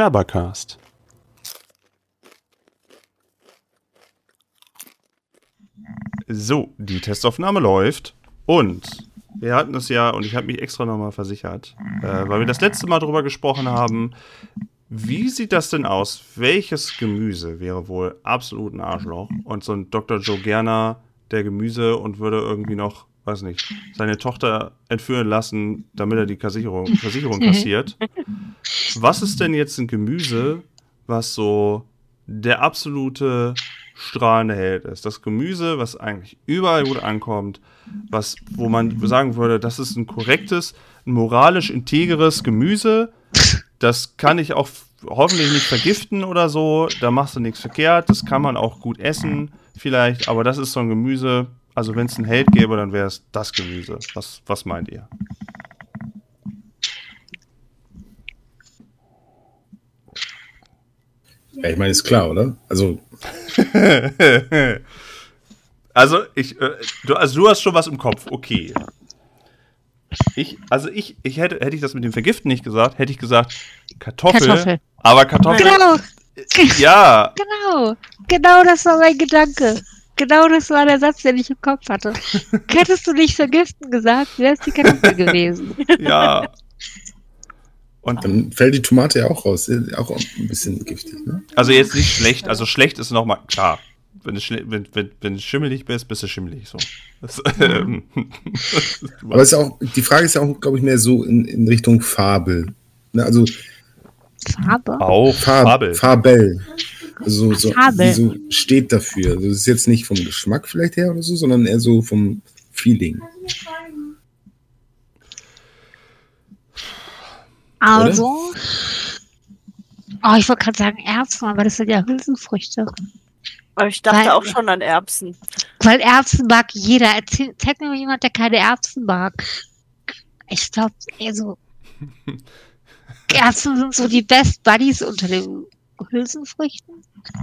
Knabbercast. So, die Testaufnahme läuft und wir hatten es ja, und ich habe mich extra nochmal versichert, äh, weil wir das letzte Mal darüber gesprochen haben, wie sieht das denn aus? Welches Gemüse wäre wohl absolut ein Arschloch? Und so ein Dr. Joe Gerner der Gemüse und würde irgendwie noch, weiß nicht, seine Tochter entführen lassen, damit er die Versicherung, Versicherung kassiert. Was ist denn jetzt ein Gemüse, was so der absolute strahlende Held ist? Das Gemüse, was eigentlich überall gut ankommt, was, wo man sagen würde, das ist ein korrektes, ein moralisch integres Gemüse. Das kann ich auch hoffentlich nicht vergiften oder so. Da machst du nichts verkehrt. Das kann man auch gut essen, vielleicht. Aber das ist so ein Gemüse. Also, wenn es einen Held gäbe, dann wäre es das Gemüse. Was, was meint ihr? Ja, ich meine, ist klar, oder? Also. also, ich, äh, du, also, du hast schon was im Kopf, okay. Ich, also ich, ich hätte, hätte ich das mit dem Vergiften nicht gesagt, hätte ich gesagt Kartoffel, Kartoffel. aber Kartoffel. Genau. Ja. Genau. Genau das war mein Gedanke. Genau das war der Satz, den ich im Kopf hatte. Hättest du nicht vergiften gesagt, wäre es die Kartoffel gewesen. Ja. Und dann fällt die Tomate ja auch raus. Auch ein bisschen giftig, ne? Also jetzt nicht schlecht, also schlecht ist nochmal, klar, wenn du, wenn, wenn, wenn du schimmelig bist, bist du schimmelig. So. Das, ähm, Aber ist auch, die Frage ist ja auch, glaube ich, mehr so in, in Richtung Fabel. Ne, also Farbe? Auch Farb, Fabel. Fabel. Also so, Fabel. so steht dafür. Also das ist jetzt nicht vom Geschmack vielleicht her oder so, sondern eher so vom Feeling. Also, oh, ich wollte gerade sagen Erbsen, aber das sind ja Hülsenfrüchte. Aber ich dachte Weil- auch schon an Erbsen. Weil Erbsen mag jeder. Erzähl, zeig mir mal jemand, der keine Erbsen mag. Ich glaube, also Erbsen sind so die Best Buddies unter den Hülsenfrüchten.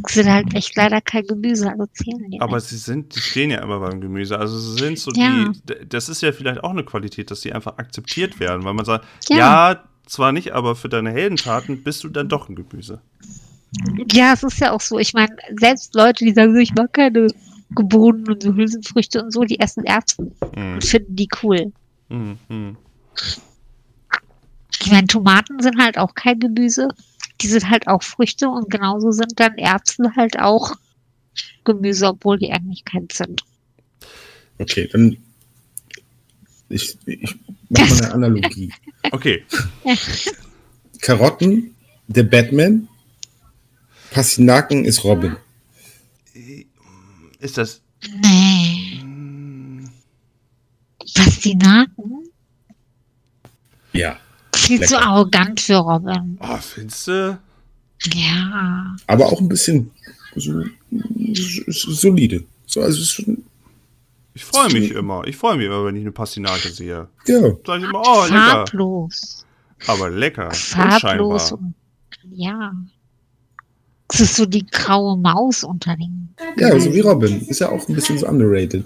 Sind halt echt leider kein Gemüse, also zählen die Aber nicht. sie sind, die stehen ja immer beim Gemüse. Also sie sind so Ja. die, das ist ja vielleicht auch eine Qualität, dass die einfach akzeptiert werden, weil man sagt, Ja. ja, zwar nicht, aber für deine Heldentaten bist du dann doch ein Gemüse. Ja, es ist ja auch so. Ich meine, selbst Leute, die sagen so, ich mag keine Gebohnen und so Hülsenfrüchte und so, die essen Erbsen Mhm. und finden die cool. Mhm. Mhm. Ich meine, Tomaten sind halt auch kein Gemüse. Die sind halt auch Früchte und genauso sind dann Erbsen halt auch Gemüse, obwohl die eigentlich keins sind. Okay, dann ich, ich mache mal eine Analogie. Okay, Karotten, der Batman, Pastinaken ist Robin. ist das. Nee. Pastinaken? Ja. Viel zu arrogant für Robin. Oh, findest du? Ja. Aber auch ein bisschen so, so, solide. So, also es ist schon, Ich freue mich immer. Ich freue mich immer, wenn ich eine Pastinake sehe. ja. Sag ich immer, oh, lecker. Farblos. Aber lecker. Farblos. Und, ja. Es ist so die graue Maus unter den. Ja, so wie Robin. Ist ja auch ein bisschen so underrated.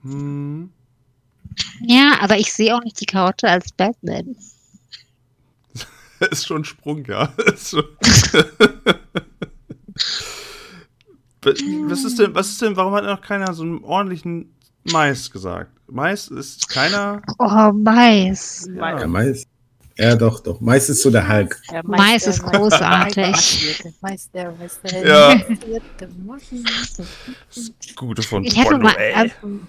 Hm. Ja, aber ich sehe auch nicht die Karotte als Batman. Ist schon ein Sprung, ja. Was ist denn, was ist denn, warum hat noch keiner so einen ordentlichen Mais gesagt? Mais ist keiner. Oh, Mais. Ja. Ja, Mais. Ja, doch, doch. Mais ist so der Hulk. Der Mais der ist großartig. Mais der, Mais der. Ja. Mais Mais. Gute von Ich hätte mal. ey. Ähm,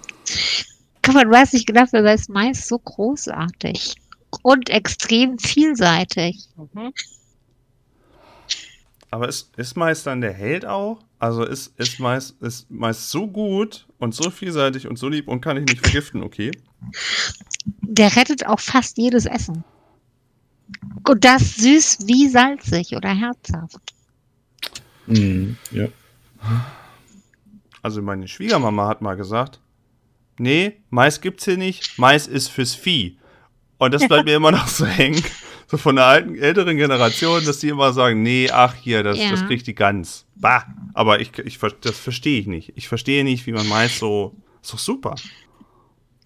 guck mal, du hast nicht gedacht, wer weiß Mais so großartig. Und extrem vielseitig. Mhm. Aber ist, ist Mais dann der Held auch? Also ist, ist, Mais, ist Mais so gut und so vielseitig und so lieb und kann ich nicht vergiften, okay? Der rettet auch fast jedes Essen. Und das süß wie salzig oder herzhaft. Mhm, ja. Also meine Schwiegermama hat mal gesagt, nee, Mais gibt's hier nicht, Mais ist fürs Vieh. Und das bleibt mir immer noch so hängen, so von der alten, älteren Generation, dass die immer sagen, nee, ach hier, das, Ja. das kriegt die Gans. Bah, aber ich, ich, das verstehe ich nicht. Ich verstehe nicht, wie man Mais so, ist doch super.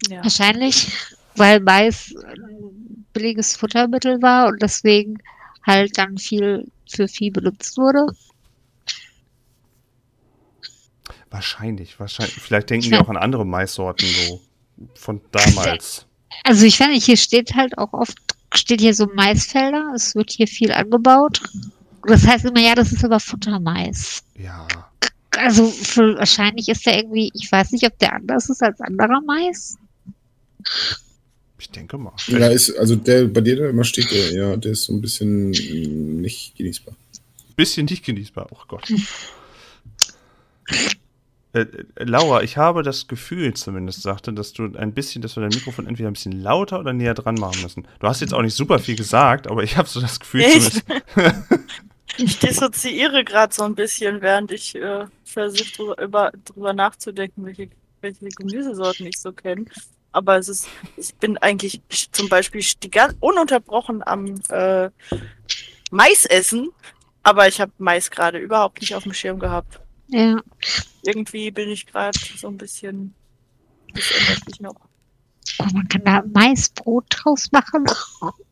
Ja. Wahrscheinlich, weil Mais ein billiges Futtermittel war und deswegen halt dann viel für Vieh benutzt wurde. Wahrscheinlich, wahrscheinlich. Vielleicht denken die auch an andere Maissorten so von damals. Also ich finde, hier steht halt auch oft, steht hier so Maisfelder, es wird hier viel angebaut. Das heißt immer, ja, das ist aber Futtermais. Ja. Also für, wahrscheinlich ist der irgendwie, ich weiß nicht, ob der anders ist als anderer Mais. Ich denke mal. Ja, ist, also der bei dir da immer steht, der, ja, der ist so ein bisschen nicht genießbar. Bisschen nicht genießbar, oh Gott. Äh, äh, Laura, ich habe das Gefühl zumindest, sagte, dass du ein bisschen, dass wir dein Mikrofon entweder ein bisschen lauter oder näher dran machen müssen. Du hast jetzt auch nicht super viel gesagt, aber ich habe so das Gefühl zumindest. Ich dissoziiere gerade so ein bisschen, während ich äh, versuche, drüber, über, drüber nachzudenken, welche, welche Gemüsesorten ich so kenne. Aber es ist, ich bin eigentlich zum Beispiel ununterbrochen am äh, Mais essen, aber ich habe Mais gerade überhaupt nicht auf dem Schirm gehabt. Ja. Irgendwie bin ich gerade so ein bisschen. Das ändert sich noch. Oh, man kann da Maisbrot draus machen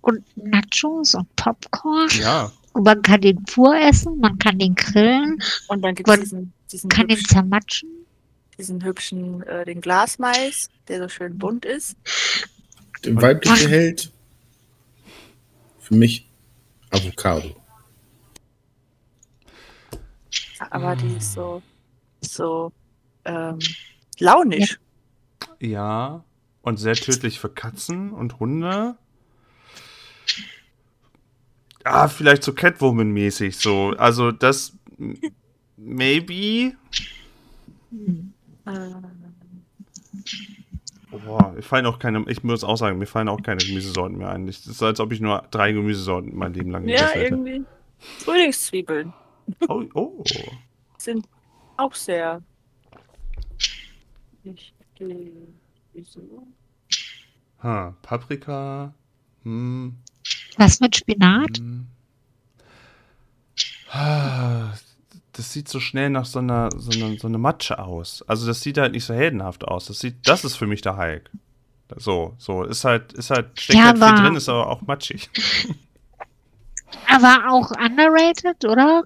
und Nachos und Popcorn. ja, Und man kann den pur essen, man kann den grillen, Und dann gibt es Man diesen, diesen kann den hübschen, zermatschen. diesen hübschen äh, den Glasmais, der so schön bunt ist. Der weibliche Held für mich Avocado. Aber die ist so, so ähm, launisch. ja. Und sehr tödlich für Katzen und Hunde. Ah, vielleicht so Catwoman-mäßig so. Also das maybe. Boah, mir fallen auch keine, ich muss auch sagen, mir fallen auch keine Gemüsesorten mehr ein. Es ist so, als ob ich nur drei Gemüsesorten mein Leben lang ja, irgendwie. Frühlingszwiebeln Oh, oh. sind auch sehr. Nicht wieso? Ha, Paprika. Hm, Was mit Spinat? hm. Ah, Das sieht so schnell nach so einer, so einer, so einer Matsche aus. Also das sieht halt nicht so heldenhaft aus. Das sieht, das ist für mich der Hulk. So, so, ist halt, ist halt, steckt Ja, halt viel drin, ist aber auch matschig. Aber auch underrated, oder?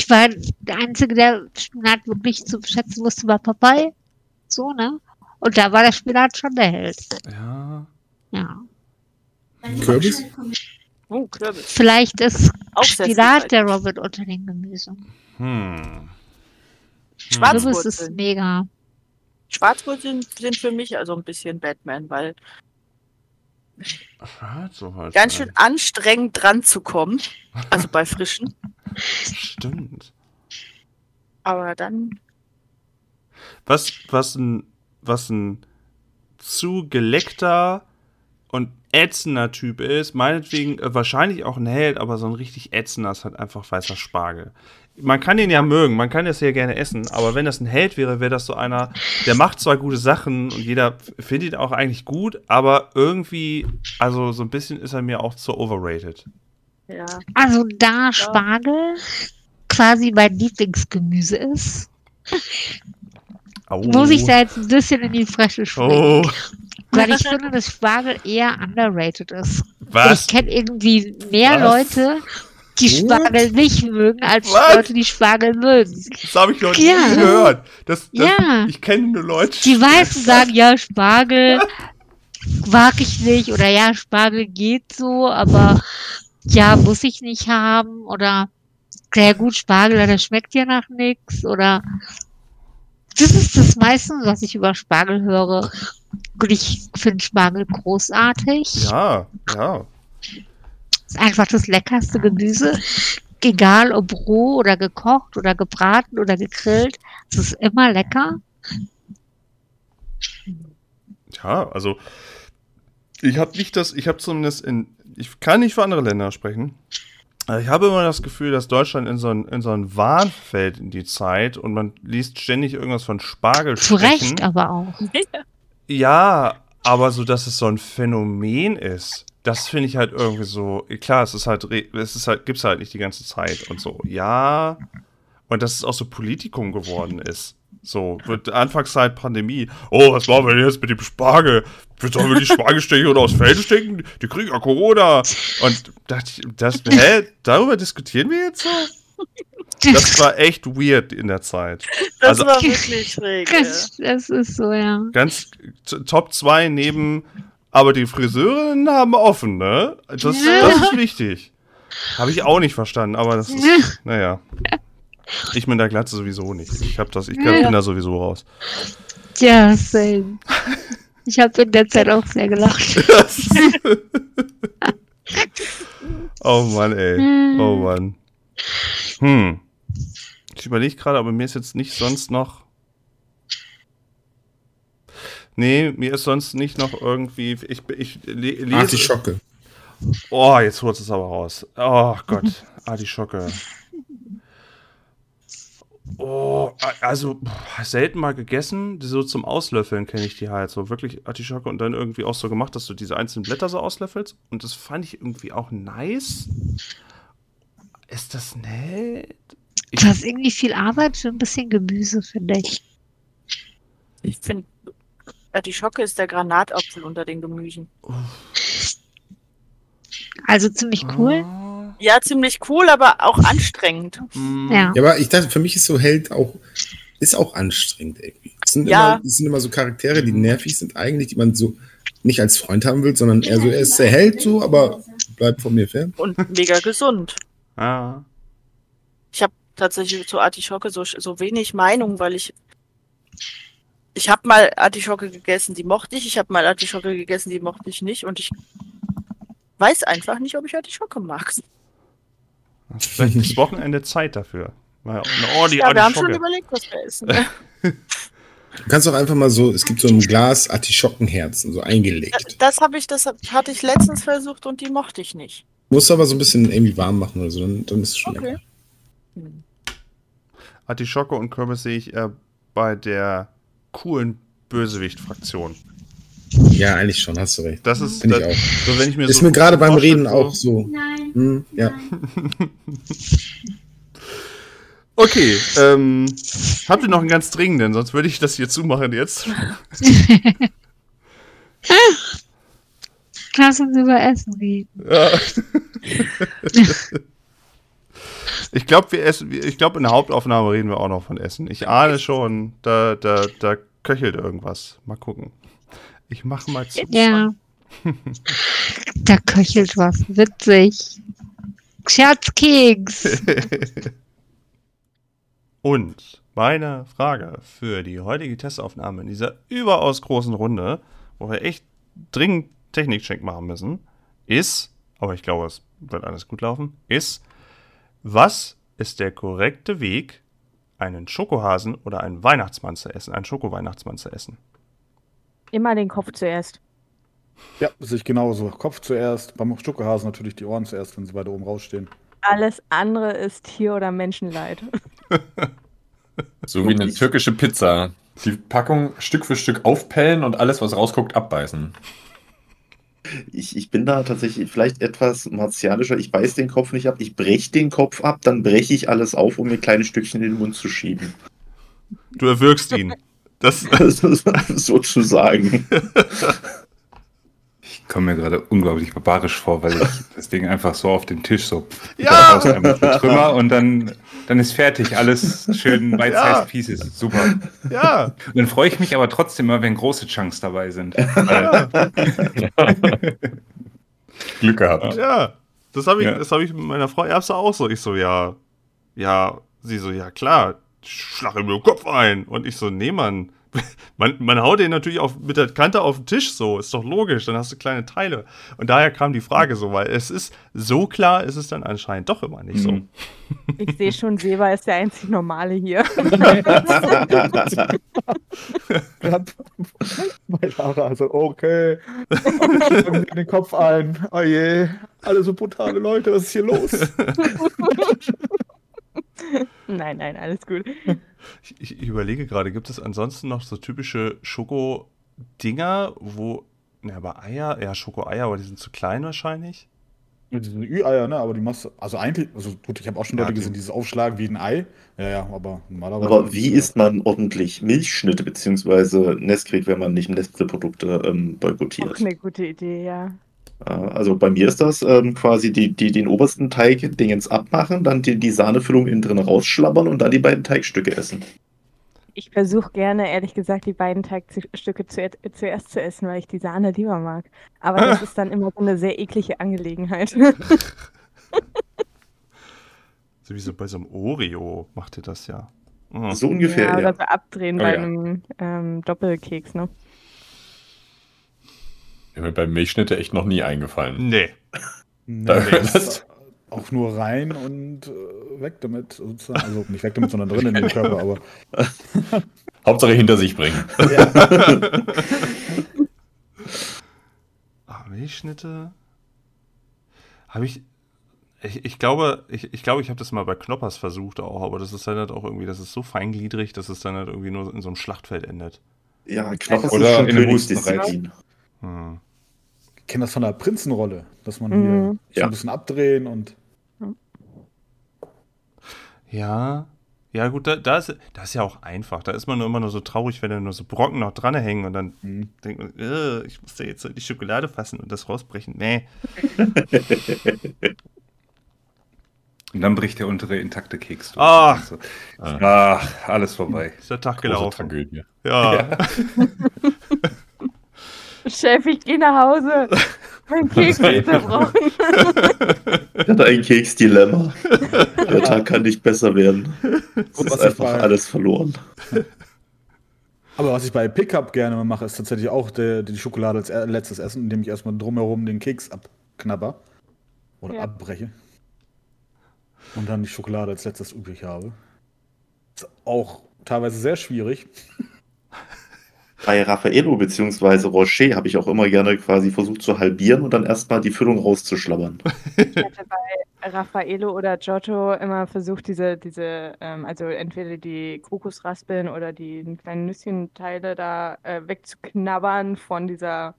Ich war der Einzige, der Spinat wirklich zu schätzen wusste, war Popeye. So, ne? Und da war der Spinat schon der Held. Ja. Ja. Kürbis? Oh, Kürbis. Vielleicht ist Auch Spinat der. Robin unter den Gemüsen. Hm. Schwarz- Kürbis ist Schwarzwurzeln. mega. Schwarzwurzeln sind für mich also ein bisschen Batman, weil So halt. ganz schön anstrengend dran zu kommen. Also bei frischen. Stimmt. Aber dann. Was, was ein, was ein zu geleckter und ätzender Typ ist, meinetwegen äh, wahrscheinlich auch ein Held, aber so ein richtig ätzender ist halt einfach weißer Spargel. Man kann ihn ja mögen, man kann das ja gerne essen, aber wenn das ein Held wäre, wäre das so einer, der macht zwar gute Sachen und jeder findet ihn auch eigentlich gut, aber irgendwie, also so ein bisschen ist er mir auch zu overrated. Ja. Also da Spargel quasi mein Lieblingsgemüse ist, Au. muss ich da jetzt ein bisschen in die Fresche springen. Oh, Weil ich finde, dass Spargel eher underrated ist. was? Ich kenne irgendwie mehr Was? Leute, die What? Spargel nicht mögen, als Was? Leute, die Spargel mögen. Das habe ich noch nie Ja. gehört. Das, das, Ja. Ich kenne nur Leute. Die meisten sagen, ja, Spargel mag ich nicht oder ja, Spargel geht so, aber ja, muss ich nicht haben oder sehr gut, Spargel, das schmeckt ja nach nichts oder das ist das meiste, was ich über Spargel höre. Und ich finde Spargel großartig. Ja, ja. ist einfach das leckerste Gemüse. Egal ob roh oder gekocht oder gebraten oder gegrillt. Es ist immer lecker. Ja, also ich habe nicht das, ich habe zumindest in, ich kann nicht für andere Länder sprechen. Aber Ich habe immer das Gefühl, dass Deutschland in so ein, in so ein Wahn fällt in die Zeit und man liest ständig irgendwas von Spargel Zu. Recht aber auch. Ja, aber so, dass es so ein Phänomen ist, das finde ich halt irgendwie so, klar, es ist halt, es ist halt, gibt's halt nicht die ganze Zeit und so, ja. Und dass es auch so Politikum geworden ist. So, wird Anfangszeit Pandemie. Oh, was machen wir denn jetzt mit dem Spargel? Sollen wir die Spargelstecher aus Feld stecken? Die kriegen ja Corona. Und dachte ich, das, hä? Darüber diskutieren wir jetzt so? Das war echt weird in der Zeit. Das Also- war wirklich schräg. ja. Das, das ist so, ja. Ganz Top 2 neben, aber die Friseurinnen haben offen, ne? Das, das ist wichtig. Habe ich auch nicht verstanden, aber das ist, naja. Ich mit der Glatze sowieso nicht. Ich, hab das, ich bin da sowieso raus. Ja, same. Ich habe in der Zeit auch sehr gelacht. oh Mann, ey. Oh Mann. Hm. Ich überlege gerade, aber mir ist jetzt nicht sonst noch. Nee, mir ist sonst nicht noch irgendwie. Ich, ich le lese. Artischocke. Oh, jetzt holt es aber raus. Oh Gott, Artischocke. Oh, also pff, selten mal gegessen. So zum Auslöffeln kenne ich die halt. So wirklich Artischocke und dann irgendwie auch so gemacht, dass du diese einzelnen Blätter so auslöffelst. Und das fand ich irgendwie auch nice. Ist das nett? Ich, Das ist irgendwie viel Arbeit für ein bisschen Gemüse, finde ich. Ich finde, die Schocke ist der Granatapfel unter den Gemüsen. Also ziemlich cool. Ah, Ja, ziemlich cool, aber auch anstrengend. mm, Ja. Ja, aber ich dachte, für mich ist so Held auch, ist auch anstrengend irgendwie. Es sind, Ja. immer, es sind immer so Charaktere, die nervig sind eigentlich, die man so nicht als Freund haben will, sondern eher so, er ist der Held so, aber bleibt von mir fern. Und mega gesund. Ah. Ich habe tatsächlich zu Artischocke so, so wenig Meinung, weil ich. Ich habe mal Artischocke gegessen, die mochte ich. Ich habe mal Artischocke gegessen, die mochte ich nicht. Und ich weiß einfach nicht, ob ich Artischocke mag. Hast vielleicht das Wochenende Zeit dafür. Mal- Oh, die ja, wir haben schon Artischocke. überlegt, was wir essen. Du kannst auch einfach mal so, es gibt so ein Glas Artischockenherzen, so eingelegt. Das habe ich, das hatte ich letztens versucht und die mochte ich nicht. Musst du aber so ein bisschen irgendwie warm machen oder so, dann, dann ist es schon Okay. lecker. Artischocke und Kürbis sehe ich eher bei der coolen Bösewicht-Fraktion. Ja, eigentlich schon, hast du recht. Das ist, Finde ich das, auch. so, wenn ich mir Ist so mir gerade beim Reden auch so. Nein. Hm, ja. Okay, ähm, habt ihr noch einen ganz dringenden, sonst würde ich das hier zumachen jetzt. Lass uns über Essen reden. Ja. ich glaube, wir essen, ich glaube, in der Hauptaufnahme reden wir auch noch von Essen. Ich ahne schon, da, da, da köchelt irgendwas. Mal gucken. Ich mache mal zu. Ja. Da köchelt was. Witzig. Scherzkeks. Und meine Frage für die heutige Testaufnahme in dieser überaus großen Runde, wo wir echt dringend Technikcheck machen müssen, ist, aber ich glaube, es wird alles gut laufen, ist, was ist der korrekte Weg, einen Schokohasen oder einen Weihnachtsmann zu essen, einen Schoko-Weihnachtsmann zu essen? Immer den Kopf zuerst. Ja, sehe ich genauso. Kopf zuerst, beim Schokohasen natürlich die Ohren zuerst, wenn sie weiter oben rausstehen. Alles andere ist Tier- oder Menschenleid. So wie eine türkische Pizza. Die Packung Stück für Stück aufpellen und alles, was rausguckt, abbeißen. Ich, ich bin da tatsächlich vielleicht etwas martialischer. Ich beiß den Kopf nicht ab, ich breche den Kopf ab, dann breche ich alles auf, um mir kleine Stückchen in den Mund zu schieben. Du erwürgst ihn. Das, Sozusagen. Ich komme mir gerade unglaublich barbarisch vor, weil ich das Ding einfach so auf den Tisch so Ja! aus einem Trümmer und dann, dann ist fertig. Alles schön bite-sized Ja. Pieces. Super. ja, Und dann freue ich mich aber trotzdem immer, wenn große Chunks dabei sind. Weil, Glück gehabt. ja. Das habe ich, Ja. das habe ich mit meiner Frau Erbse auch so. Ich so, ja, ja, sie so, ja klar, schlag ihm den Kopf ein. Und ich so, nee, Mann. Man, man haut den natürlich auf, mit der Kante auf den Tisch so, ist doch logisch, dann hast du kleine Teile. Und daher kam die Frage so, weil es ist, so klar ist es dann anscheinend doch immer nicht so. Mhm. Ich sehe schon, Seba ist der einzig Normale hier. Bei Lara, also, okay. Sie den Kopf ein. Oh je, alle so brutale Leute, was ist hier los? nein, nein, alles gut. Ich, ich überlege gerade, gibt es ansonsten noch so typische Schoko-Dinger, wo, na, aber Eier, ja, Schoko-Eier, aber die sind zu klein wahrscheinlich. Mit diesen Ü-Eier, ne? Aber die machst du. Also eigentlich, also gut, ich habe auch schon Ja, Leute die- gesehen, dieses Aufschlagen wie ein Ei. Ja, ja, aber normalerweise. Aber wie isst man ordentlich Milchschnitte beziehungsweise Nesquik, wenn man nicht Nestle-Produkte ähm, Auch boykottiert? eine gute Idee, ja. Äh, Also bei mir ist das ähm, quasi die, die den obersten Teig Dingens abmachen, dann die, die Sahnefüllung innen drin rausschlabbern und dann die beiden Teigstücke essen. Ich versuche gerne, ehrlich gesagt, die beiden Teigstücke zu, zuerst zu essen, weil ich die Sahne lieber mag. Aber das ist dann immer so eine sehr eklige Angelegenheit. So wie so bei so einem Oreo macht ihr das ja. Mhm. So ungefähr, ja, ja. oder so abdrehen Oh bei ja. einem ähm, Doppelkeks, ne? Ist mir beim Milchschnitte echt noch nie eingefallen. Nee. Nee, Da- das ist auch nur rein und äh, weg damit. Sozusagen. Also nicht weg damit, sondern drin in den Körper, aber. Hauptsache hinter sich bringen. Ah, Milchschnitte? Habe ich, ich. Ich glaube, ich, ich, glaube, ich habe das mal bei Knoppers versucht auch, aber das ist dann halt auch irgendwie, das ist so feingliedrig, dass es dann halt irgendwie nur in so einem Schlachtfeld endet. Ja, Knoppers Oder ist schon in einem Königsdisziplin. Hm. Ich kenne das von der Prinzenrolle, dass man Mhm. hier so Ja. ein bisschen abdrehen und. Ja. Ja, gut, da, da, ist, da ist ja auch einfach. Da ist man nur immer nur so traurig, wenn da nur so Brocken noch dranhängen und dann Mhm. denkt man, äh, ich muss da jetzt die Schokolade fassen und das rausbrechen. Nee. Und dann bricht der untere intakte Keks durch. Ach. So. Ach, alles vorbei. Ist der Tag Große gelaufen. Tragödie. Ja. Chef, ich gehe nach Hause. Mein Keks ist zerbrochen. Ich hatte ein Keksdilemma. Der Tag kann nicht besser werden. Es Und ist einfach bei- alles verloren. Aber was ich bei Pickup gerne mal mache, ist tatsächlich auch der, die Schokolade als letztes Essen, indem ich erstmal drumherum den Keks abknabber. Oder Ja. abbreche. Und dann die Schokolade als letztes übrig habe. Ist auch teilweise sehr schwierig. Bei Raffaello bzw. Rocher habe ich auch immer gerne quasi versucht zu halbieren und dann erstmal die Füllung rauszuschlabbern. Ich hatte bei Raffaello oder Giotto immer versucht, diese, diese, ähm, also entweder die Kokosraspeln oder die kleinen Nüsschenteile da äh, wegzuknabbern von dieser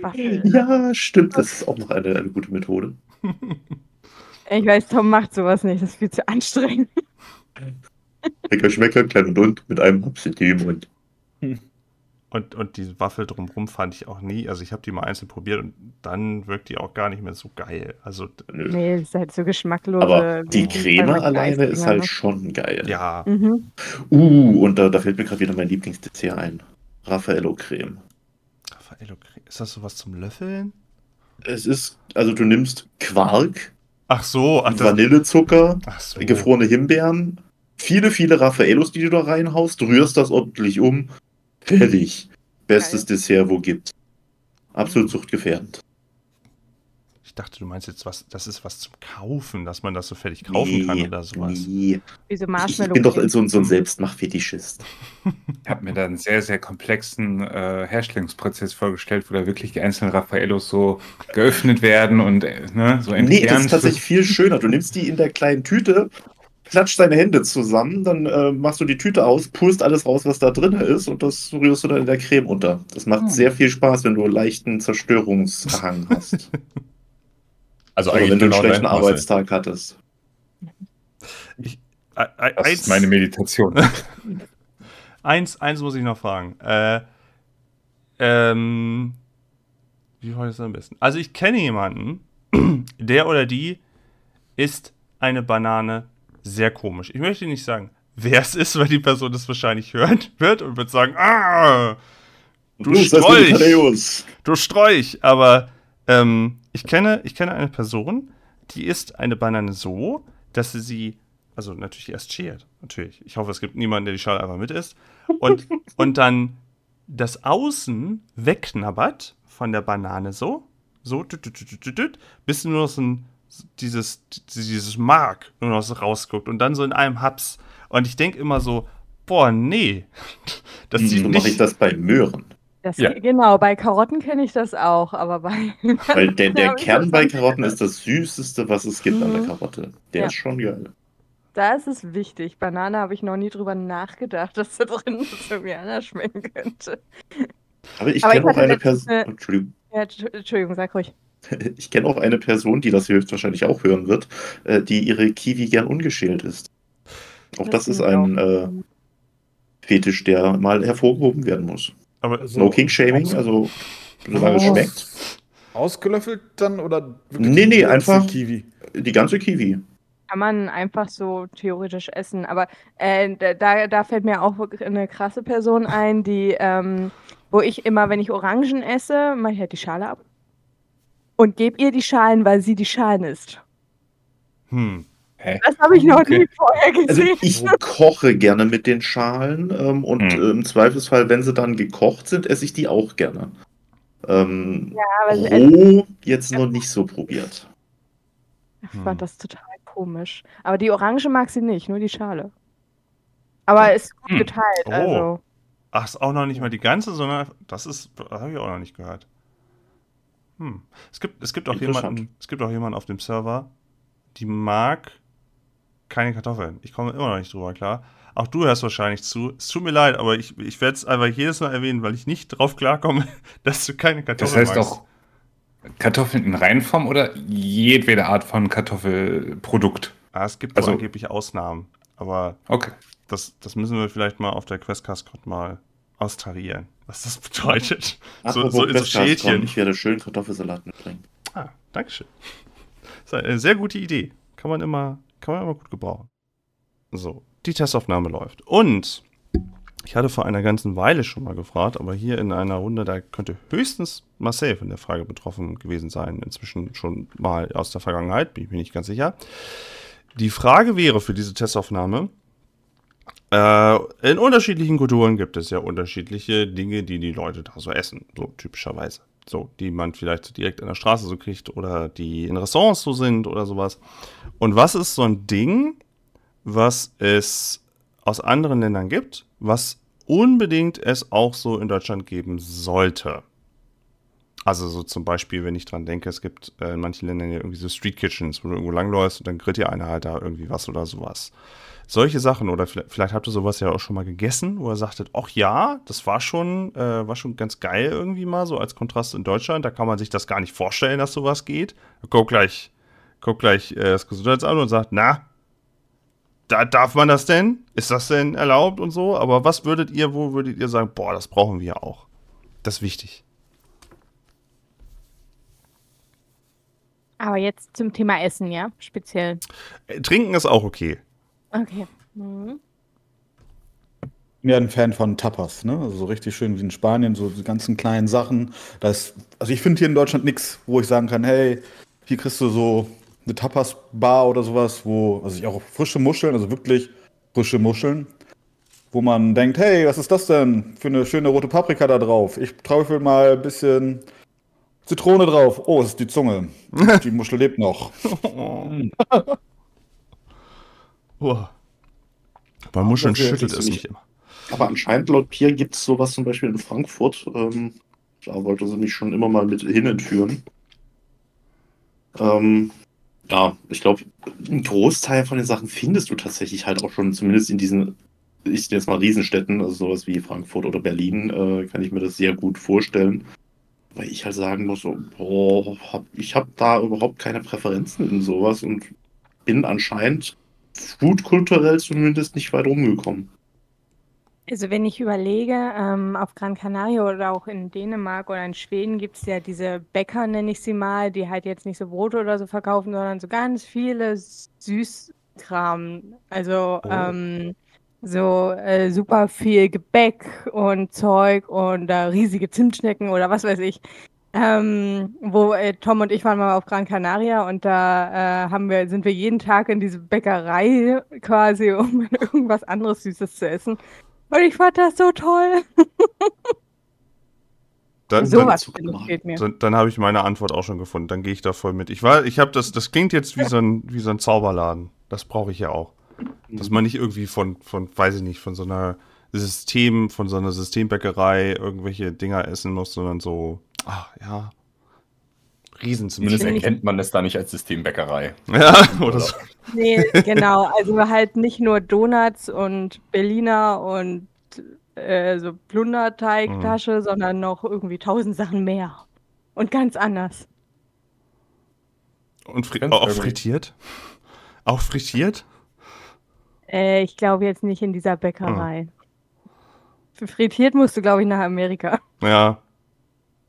Waffel. Ja, stimmt. Das ist auch noch eine, eine gute Methode. Ich weiß, Tom macht sowas nicht, das ist viel zu anstrengend. Lecker Schmecker, kleiner Hund mit einem Hapschen im Mund. Und, und die Waffel drumrum fand ich auch nie. Also ich habe die mal einzeln probiert und dann wirkt die auch gar nicht mehr so geil. Also. Nee, ist halt so geschmacklose. Aber die Creme alleine ist halt ne? schon geil. ja, Mhm. Uh, und da, da fällt mir gerade wieder mein Lieblingsdessert ein. Raffaello Creme. Raffaello Creme. Ist das sowas zum Löffeln? Es ist, also du nimmst Quark, Ach so, ach, Vanillezucker, ach so. gefrorene Himbeeren, viele, viele Raffaellos, die du da reinhaust, rührst das ordentlich um. Fertig. Bestes Dessert, wo gibt. Absolut suchtgefährdend. Ich dachte, du meinst jetzt was, das ist was zum Kaufen, dass man das so fertig kaufen kann oder sowas. Nee. Wie so Ich, ich Marshmallow. bin doch so, ein- so ein Selbstmachfetischist. Ich habe mir da einen sehr, sehr komplexen äh, Herstellungsprozess vorgestellt, wo da wirklich die einzelnen Raffaellos so geöffnet werden und äh, ne, so Nee, das ist tatsächlich viel schöner. Du nimmst die in der kleinen Tüte, klatscht deine Hände zusammen, dann äh, machst du die Tüte aus, pulst alles raus, was da drin ist und das rührst du dann in der Creme unter. Das macht Hm. sehr viel Spaß, wenn du einen leichten Zerstörungshang hast. Also Oder eigentlich wenn du einen genau schlechten. Arbeitstag hattest. Ä- ä- Das eins, ist meine Meditation. eins, eins muss ich noch fragen. Äh, ähm, wie war das am besten? Also ich kenne jemanden, der oder die isst eine Banane sehr komisch. Ich möchte nicht sagen, wer es ist, weil die Person das wahrscheinlich hören wird und wird sagen, ah, Du Strolch! Tadeus. du Strolch. Aber ähm, ich, kenne, ich kenne eine Person, die isst eine Banane so, dass sie sie, also natürlich erst schert, natürlich. Ich hoffe, es gibt niemanden, der die Schale einfach mit isst. Und, und dann das Außen wegknabbert von der Banane so, so, tüt, tüt, tüt, bis nur noch so ein, dieses, dieses Mark nur noch so rausguckt und dann so in einem Haps. Und ich denke immer so, boah, nee. Das sieht So mache ich nicht, das bei Möhren. Das, Ja. Genau, bei Karotten kenne ich das auch, aber bei. Weil der, der Kern bei. Karotten ist das Süßeste, was es gibt an der Mhm. Karotte. Der Ja. ist schon geil. Da ist es wichtig. Banane habe ich noch nie drüber nachgedacht, dass da drin das irgendwie anders schmecken könnte. Aber ich kenne auch eine Person. eine- Entschuldigung. Ja, Entsch- Entschuldigung, sag ruhig. Ich kenne auch eine Person, die das höchstwahrscheinlich auch hören wird, äh, die ihre Kiwi gern ungeschält isst. Auch das, Das ist ein äh, Fetisch, der mal hervorgehoben werden muss. Aber So, No King Shaming, aus- also solange es schmeckt. Ausgelöffelt dann oder Nee, nee, einfach- Kiwi? Die ganze Kiwi. Kann man einfach so theoretisch essen. Aber äh, da- da, fällt mir auch wirklich eine krasse Person ein, die, ähm, wo ich immer, wenn ich Orangen esse, mache ich halt die Schale ab. Und gebe ihr die Schalen, weil sie die Schalen isst. hm. Hä? Das habe ich noch Okay. nie vorher Also gesehen. ich koche gerne mit den Schalen ähm, und Hm. äh, im Zweifelsfall, wenn sie dann gekocht sind, esse ich die auch gerne. Ähm, aber sie- roh jetzt noch nicht so probiert. Ich Hm. fand das total komisch. Aber die Orange mag sie nicht, nur die Schale. Aber ist gut Hm. geteilt, Oh. also. Ach, ist auch noch nicht mal die ganze, sondern das ist, das habe ich auch noch nicht gehört. Hm. Es gibt, es gibt auch jemanden, es gibt auch jemanden auf dem Server, die mag keine Kartoffeln. Ich komme immer noch nicht drüber klar. Auch du hörst wahrscheinlich zu. Es tut mir leid, aber ich, ich werde es einfach jedes Mal erwähnen, weil ich nicht drauf klarkomme, dass du keine Das Kartoffeln heißt magst. auch Kartoffeln in Reinform oder jedwede Art von Kartoffelprodukt? Ah, es gibt Also- angeblich Ausnahmen, aber Okay. das, das müssen wir vielleicht mal auf der Questcast mal austarieren, was das bedeutet. So, Apropos so, so komm, Schälchen. Ich werde schön Kartoffelsalat mitbringen. Ah, Dankeschön. Das ist eine sehr gute Idee. Kann man immer, kann man immer gut gebrauchen. So, die Testaufnahme läuft. Und ich hatte vor einer ganzen Weile schon mal gefragt, aber hier in einer Runde, da könnte höchstens Marcel von der Frage betroffen gewesen sein. Inzwischen schon mal aus der Vergangenheit, bin ich mir nicht ganz sicher. Die Frage wäre für diese Testaufnahme, in unterschiedlichen Kulturen gibt es ja unterschiedliche Dinge, die die Leute da so essen, so typischerweise. So, die man vielleicht direkt an der Straße so kriegt oder die in Restaurants so sind oder sowas. Und was ist so ein Ding, was es aus anderen Ländern gibt, was unbedingt es auch so in Deutschland geben sollte? Also so zum Beispiel, wenn ich dran denke, es gibt äh, in manchen Ländern ja irgendwie so Street Kitchens, wo du irgendwo langläufst und dann grillt dir einer halt da irgendwie was oder sowas. Solche Sachen oder vielleicht, vielleicht habt ihr sowas ja auch schon mal gegessen, wo ihr sagtet, ach ja, das war schon, äh, war schon ganz geil irgendwie mal, so als Kontrast in Deutschland. Da kann man sich das gar nicht vorstellen, dass sowas geht. Guck gleich, guck gleich äh, das Gesundheitsamt und sagt, na, da darf man das denn? Ist das denn erlaubt und so? Aber was würdet ihr, wo würdet ihr sagen, boah, das brauchen wir auch? Das ist wichtig. Aber jetzt zum Thema Essen, ja? Speziell. Äh, Trinken ist auch okay. Okay. Mhm. bin ja ein Fan von Tapas, ne? Also so richtig schön wie in Spanien, so die ganzen kleinen Sachen. Das, also ich finde hier in Deutschland nichts, wo ich sagen kann, hey, hier kriegst du so eine Tapas-Bar oder sowas, wo, also ich auch frische Muscheln, also wirklich frische Muscheln, wo man denkt, hey, was ist das denn für eine schöne rote Paprika da drauf? Ich träufel mal ein bisschen Zitrone drauf. Oh, es ist die Zunge. Die Muschel lebt noch. Uah. Bei Muscheln schüttelt es nicht- mich immer. Aber anscheinend laut Pier gibt es sowas zum Beispiel in Frankfurt. Ähm, da wollte sie mich schon immer mal mit hin entführen. Ähm, ja, ich glaube, einen Großteil von den Sachen findest du tatsächlich halt auch schon, zumindest in diesen, ich jetzt mal Riesenstädten, also sowas wie Frankfurt oder Berlin, äh, kann ich mir das sehr gut vorstellen. Weil ich halt sagen muss, so, boah, hab, ich habe da überhaupt keine Präferenzen in sowas und bin anscheinend foodkulturell zumindest nicht weit rumgekommen. Also wenn ich überlege, ähm, auf Gran Canaria oder auch in Dänemark oder in Schweden gibt es ja diese Bäcker, nenne ich sie mal, die halt jetzt nicht so Brote oder so verkaufen, sondern so ganz viele Süßkram. Also Oh. ähm, so äh, super viel Gebäck und Zeug und äh, riesige Zimtschnecken oder was weiß ich. Ähm, wo äh, Tom und ich waren mal auf Gran Canaria und da äh, haben wir, sind wir jeden Tag in diese Bäckerei quasi, um irgendwas anderes Süßes zu essen. Und ich fand das so toll. Dann, Sowas dann- dann, dann habe ich meine Antwort auch schon gefunden. Dann gehe ich da voll mit. Ich war, ich habe das, das klingt jetzt wie so ein, wie so ein Zauberladen. Das brauche ich ja auch. Dass man nicht irgendwie von, von, weiß ich nicht, von so einer System, von so einer Systembäckerei irgendwelche Dinger essen muss, sondern so, ach ja, Riesen Zumindest erkennt man es da nicht als Systembäckerei. Ja, oder so. Nee, genau. Also halt nicht nur Donuts und Berliner und äh, so Plunderteigtasche, sondern noch irgendwie tausend Sachen mehr. Und ganz anders. Und fri Ganz auch irgendwie. frittiert? Auch frittiert? Äh, ich glaube jetzt nicht in dieser Bäckerei. Für Frittiert musst du, glaube ich, nach Amerika. Ja.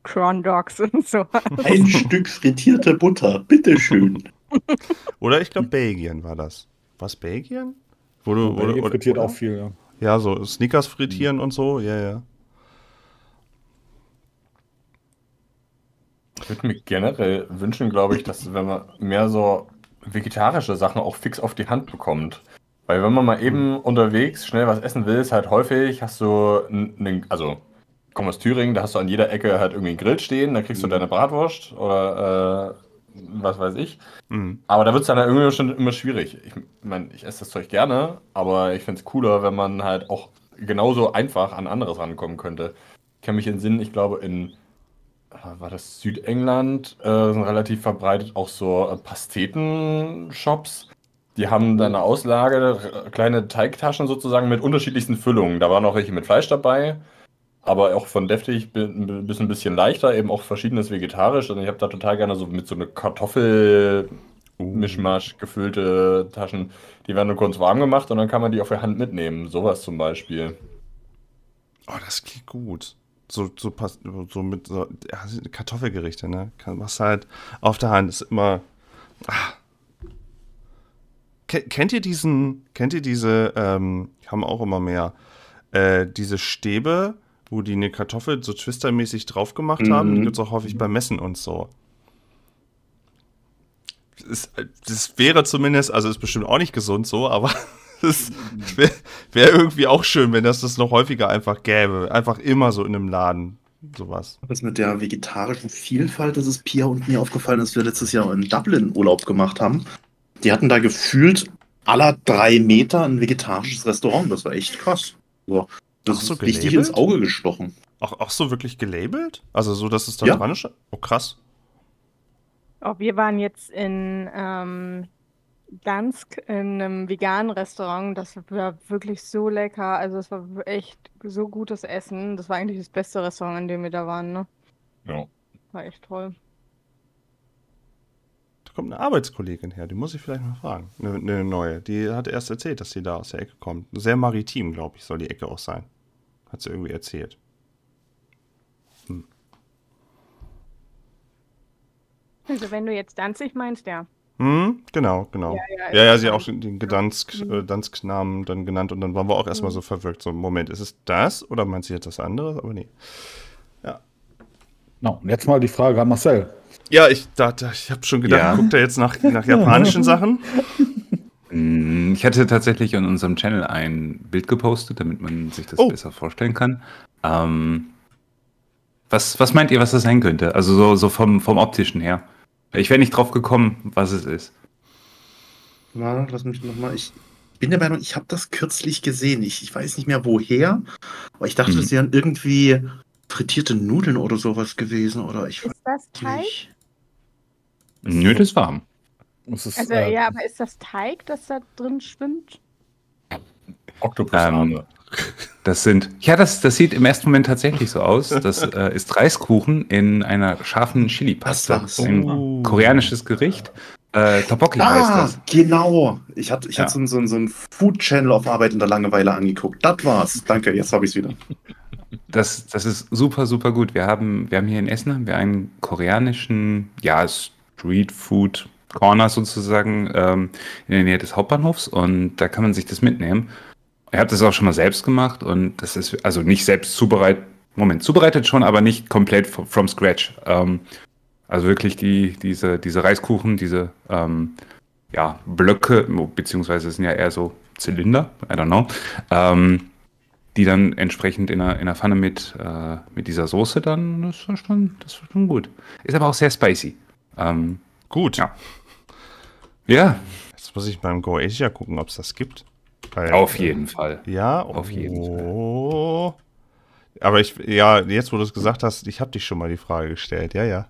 Cron Dogs und so. Ein Stück frittierte Butter, bitteschön. Oder ich glaube, Belgien war das. Was, Belgien? Wo du, Belgien oder, frittiert oder? auch viel, ja. Ja, so Sneakers frittieren und so, ja, ja. Ich würde mir generell wünschen, glaube ich, dass wenn man mehr so vegetarische Sachen auch fix auf die Hand bekommt. Weil wenn man mal eben unterwegs schnell was essen will, ist halt häufig, hast du einen, also ich komme aus Thüringen, da hast du an jeder Ecke halt irgendwie einen Grill stehen, da kriegst du deine Bratwurst oder äh, was weiß ich. Mhm. Aber da wird es dann halt irgendwie schon immer schwierig. Ich meine, ich esse das Zeug gerne, aber ich finde es cooler, wenn man halt auch genauso einfach an anderes rankommen könnte. Ich kann mich entsinnen, ich glaube in äh, war das Südengland, äh, sind relativ verbreitet auch so äh, Pasteten-Shops. Die haben dann eine Auslage, r- kleine Teigtaschen sozusagen mit unterschiedlichsten Füllungen. Da waren auch welche mit Fleisch dabei, aber auch von deftig bi- ein bisschen, leichter, eben auch verschiedenes vegetarisch. Und ich habe da total gerne so mit so eine Kartoffel-Mischmasch gefüllte Taschen. Die werden nur kurz warm gemacht und dann kann man die auf der Hand mitnehmen. Sowas zum Beispiel. Oh, das klingt gut. So, so, so mit so, ja, Kartoffelgerichte, ne? Machst halt auf der Hand, ist immer. Ah. Ke- Kennt ihr diesen, kennt ihr diese, ähm, haben auch immer mehr, äh, diese Stäbe, wo die eine Kartoffel so twistermäßig drauf gemacht haben? Die Mhm. gibt es auch häufig beim Messen und so. Das, das wäre zumindest, also ist bestimmt auch nicht gesund so, aber das wäre wär irgendwie auch schön, wenn das das noch häufiger einfach gäbe. Einfach immer so in einem Laden sowas. Das mit der vegetarischen Vielfalt, das ist Pia und mir aufgefallen, als wir letztes Jahr in Dublin Urlaub gemacht haben. Die hatten da gefühlt aller drei Meter ein vegetarisches Restaurant. Das war echt krass. So, das Ach so, ist richtig ins Auge gestochen. Auch, auch so wirklich gelabelt? Also so, dass es da Ja. dran ist? Oh, krass. Auch wir waren jetzt in ähm, Dansk in einem veganen Restaurant. Das war wirklich so lecker. Also es war echt so gutes Essen. Das war eigentlich das beste Restaurant, in dem wir da waren. Ne? Ja. War echt toll. Da kommt eine Arbeitskollegin her, die muss ich vielleicht mal fragen. Eine, eine neue. Die hat erst erzählt, dass sie da aus der Ecke kommt. Sehr maritim, glaube ich, soll die Ecke auch sein. Hat sie irgendwie erzählt. Also wenn du jetzt Danzig meinst, ja. Hm, genau, genau. Ja, ja, Ja, ja, sie hat auch den Gdansk, Mhm. äh, Dansk-Namen dann genannt und dann waren wir auch erstmal so verwirrt. So, Moment, ist es das oder meint sie jetzt das andere? Aber nee. No, und jetzt mal die Frage an Marcel. Ja, ich dachte, ich habe schon gedacht, Ja. guckt er jetzt nach, nach japanischen Sachen? Mm, Ich hatte tatsächlich in unserem Channel ein Bild gepostet, damit man sich das Oh. besser vorstellen kann. Ähm, was, was meint ihr, was das sein könnte? Also so, so vom, vom optischen her. Ich wäre nicht drauf gekommen, was es ist. Warte, lass mich nochmal. Ich bin der Meinung, ich habe das kürzlich gesehen. Ich, ich weiß nicht mehr woher, aber ich dachte, Mhm. das wären irgendwie frittierte Nudeln oder sowas gewesen. Oder ich Ist das Teig? nicht. Nö, das ist warm. Es ist, Also äh, ja, aber ist das Teig, das da drin schwimmt? Oktopusarme. Das sind, ja, das, das sieht im ersten Moment tatsächlich so aus. Das äh, ist Reiskuchen in einer scharfen Chili-Pasta. Das war's. Ein Oh. koreanisches Gericht. Äh, Tteokbokki heißt Ah, das. genau. Ich hatte, ich Ja. hatte so, einen- so, so einen Food-Channel auf Arbeit in der Langeweile angeguckt. Das war's. Danke, jetzt habe ich es wieder. Das, das ist super, super gut. Wir haben, wir haben hier in Essen haben wir einen koreanischen, ja, Street Food Corner sozusagen ähm, in der Nähe des Hauptbahnhofs und da kann man sich das mitnehmen. Ich habe das auch schon mal selbst gemacht und das ist also nicht selbst zubereitet, Moment, zubereitet schon, aber nicht komplett from, scratch. Ähm, also wirklich die, diese, diese Reiskuchen, diese ähm, ja, Blöcke, beziehungsweise sind ja eher so Zylinder, I don't know, ähm, die dann entsprechend in einer, in einer Pfanne mit, äh, mit dieser Soße dann, das war schon, das war schon gut. Ist aber auch sehr spicy. Ähm, Gut. Ja. ja, Jetzt muss ich beim Go Asia gucken, ob es das gibt. Weil, auf äh, jeden Fall. Ja, Auf jeden oh. Aber ich, ja, jetzt wo du es gesagt hast, ich habe dich schon mal die Frage gestellt. Ja, ja.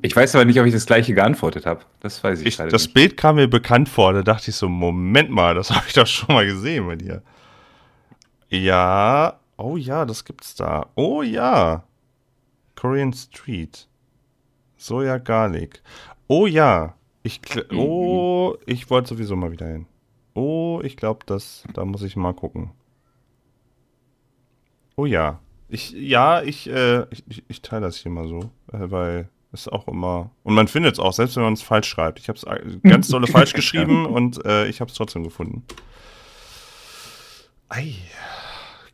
Ich weiß aber nicht, ob ich das gleiche geantwortet habe. Das weiß ich, Ich, gerade das nicht. Bild kam mir bekannt vor. Da dachte ich so, Moment mal, das habe ich doch schon mal gesehen bei dir. Ja, oh ja, das gibt's da. Oh ja. Korean Street. Soja Garlic. Oh ja. Ich, Mhm. oh, ich wollte sowieso mal wieder hin. Oh, ich glaube, das, da muss ich mal gucken. Oh ja. Ich, ja, ich, äh, ich, ich, teile das hier mal so, äh, weil es auch immer. Und man findet es auch, selbst wenn man es falsch schreibt. Ich habe es ganz dolle falsch geschrieben und äh, ich habe es trotzdem gefunden. Ei.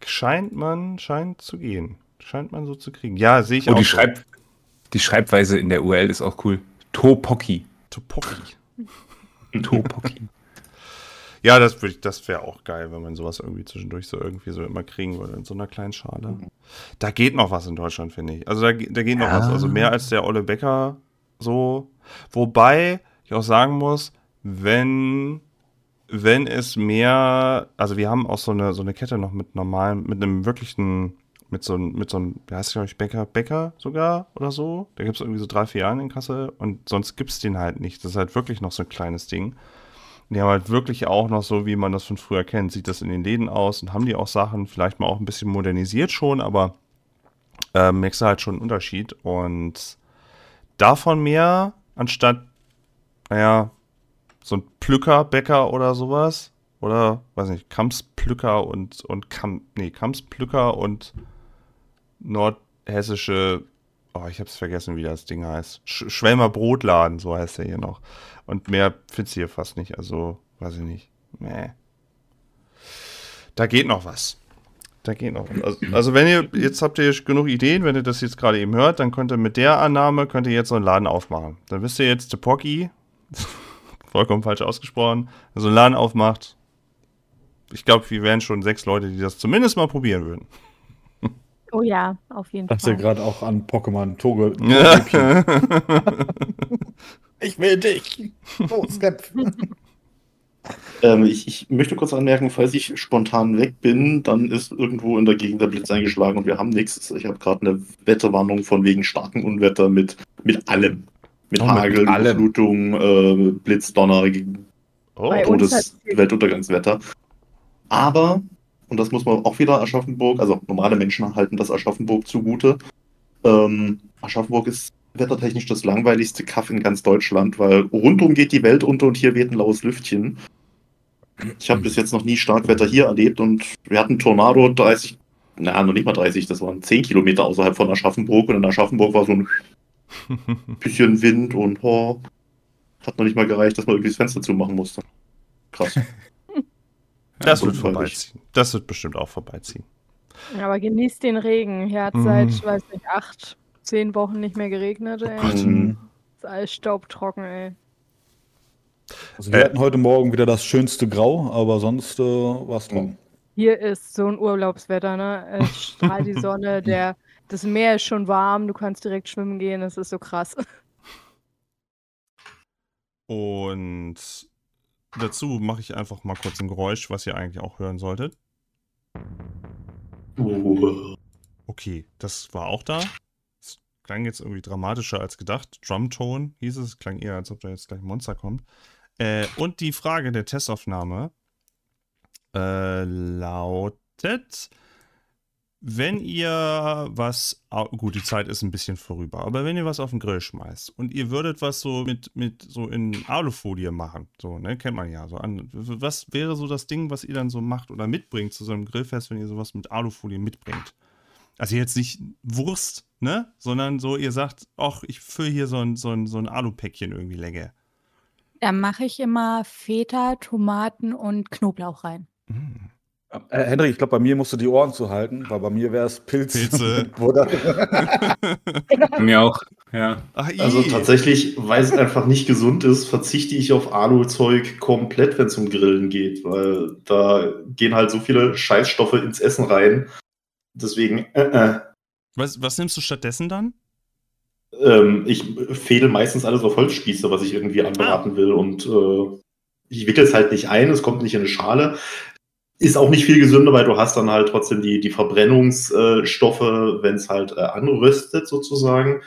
Scheint man, scheint zu gehen. Scheint man so zu kriegen. Ja, sehe ich Oh, auch. die, so. Schreib, die Schreibweise in der URL ist auch cool. Topoki. Topoki. Topoki. Ja, das, würd das wäre auch geil, wenn man sowas irgendwie zwischendurch so irgendwie so immer kriegen würde in so einer kleinen Schale. Da geht noch was in Deutschland, finde ich. Also da, da geht noch Ja. was. Also mehr als der Olle Bäcker so. Wobei ich auch sagen muss, wenn, wenn es mehr, also wir haben auch so eine, so eine Kette noch mit normalen, mit einem wirklichen, mit so, einem- mit so einem, wie heißt glaube ich, Bäcker, Bäcker sogar oder so. Da gibt es irgendwie so drei, vier Jahre in Kasse und sonst gibt es den halt nicht. Das ist halt wirklich noch so ein kleines Ding. Die haben halt wirklich auch noch so, wie man das von früher kennt, sieht das in den Läden aus und haben die auch Sachen, vielleicht mal auch ein bisschen modernisiert schon, aber äh, merkst du halt schon einen Unterschied. Und davon mehr, anstatt, naja, so ein Plücker-Bäcker oder sowas. Oder, weiß nicht, Kampsplücker und, und Kam, nee, Kampsplücker und nordhessische, oh, ich hab's vergessen, wie das Ding heißt. Sch Schwelmer Brotladen, so heißt der hier noch. Und mehr findest hier fast nicht. Also, weiß ich nicht. Nee. Da geht noch was. Da geht noch was. Also, also wenn ihr, jetzt habt ihr genug Ideen, wenn ihr das jetzt gerade eben hört, dann könnt ihr mit der Annahme, könnt ihr jetzt so einen Laden aufmachen. Dann wisst ihr jetzt, Tepoki, vollkommen falsch ausgesprochen, so einen Laden aufmacht. Ich glaube, wir wären schon sechs Leute, die das zumindest mal probieren würden. Oh ja, auf jeden ja Fall. gerade auch an Pokémon Toge. Ich will dich. ähm, ich, ich möchte kurz anmerken, falls ich spontan weg bin, dann ist irgendwo in der Gegend der Blitz eingeschlagen und wir haben nichts. Ich habe gerade eine Wetterwarnung von wegen starken Unwetter mit, mit allem. Mit Oh, mit Hagel, allem. Überflutung, äh, Blitz, Donner, Oh, totes hat- Weltuntergangswetter. Aber, und das muss man auch wieder Aschaffenburg, also normale Menschen halten das Aschaffenburg zugute. Ähm, Aschaffenburg ist wettertechnisch das langweiligste Kaff in ganz Deutschland, weil rundum geht die Welt unter und hier weht ein laues Lüftchen. Ich habe bis jetzt noch nie Starkwetter hier erlebt und wir hatten Tornado 30, na, noch nicht mal 30, das waren 10 Kilometer außerhalb von Aschaffenburg und in Aschaffenburg war so ein bisschen Wind und oh, hat noch nicht mal gereicht, dass man irgendwie das Fenster zumachen musste. Krass. das Ja, wird vorbeiziehen. Das wird bestimmt auch vorbeiziehen. Aber genießt den Regen. Hier hat Mhm. seit, ich weiß nicht, acht, zehn Wochen nicht mehr geregnet, ey. Gott. Mhm. Ist alles staubtrocken, ey. Also wir hatten heute Morgen wieder das schönste Grau, aber sonst äh, war es trocken. Hier ist so ein Urlaubswetter, ne? Es strahlt die Sonne, der, das Meer ist schon warm, du kannst direkt schwimmen gehen, das ist so krass. Und dazu mache ich einfach mal kurz ein Geräusch, was ihr eigentlich auch hören solltet. Uh, Okay, das war auch da. Es klang jetzt irgendwie dramatischer als gedacht. Drumtone hieß es. Es klang eher, als ob da jetzt gleich ein Monster kommt. Äh, und die Frage der Testaufnahme äh, lautet: Wenn ihr was. Gut, die Zeit ist ein bisschen vorüber, aber wenn ihr was auf den Grill schmeißt und ihr würdet was so mit, mit so in Alufolie machen, so, ne, kennt man ja. So an, was wäre so das Ding, was ihr dann so macht oder mitbringt zu so einem Grillfest, wenn ihr sowas mit Alufolie mitbringt? Also jetzt nicht Wurst, ne? Sondern so, ihr sagt, ach, ich fülle hier so ein, so ein, so ein Alupäckchen irgendwie lecker. Da mache ich immer Feta, Tomaten und Knoblauch rein. Mm. Äh, Henrik, ich glaube, bei mir musst du die Ohren zuhalten, weil bei mir wäre es Pilz. Pilze. Oder? Mir auch, ja. Ach, Also tatsächlich, weil es einfach nicht gesund ist, verzichte ich auf Alu-Zeug komplett, wenn es um Grillen geht, weil da gehen halt so viele Scheißstoffe ins Essen rein. Deswegen, äh, äh. Was, was nimmst du stattdessen dann? Ähm, ich fädel meistens alles auf Holzspieße, was ich irgendwie anbraten will und äh, ich wickel es halt nicht ein, es kommt nicht in eine Schale. Ist auch nicht viel gesünder, weil du hast dann halt trotzdem die, die Verbrennungsstoffe, wenn es halt äh, anröstet sozusagen.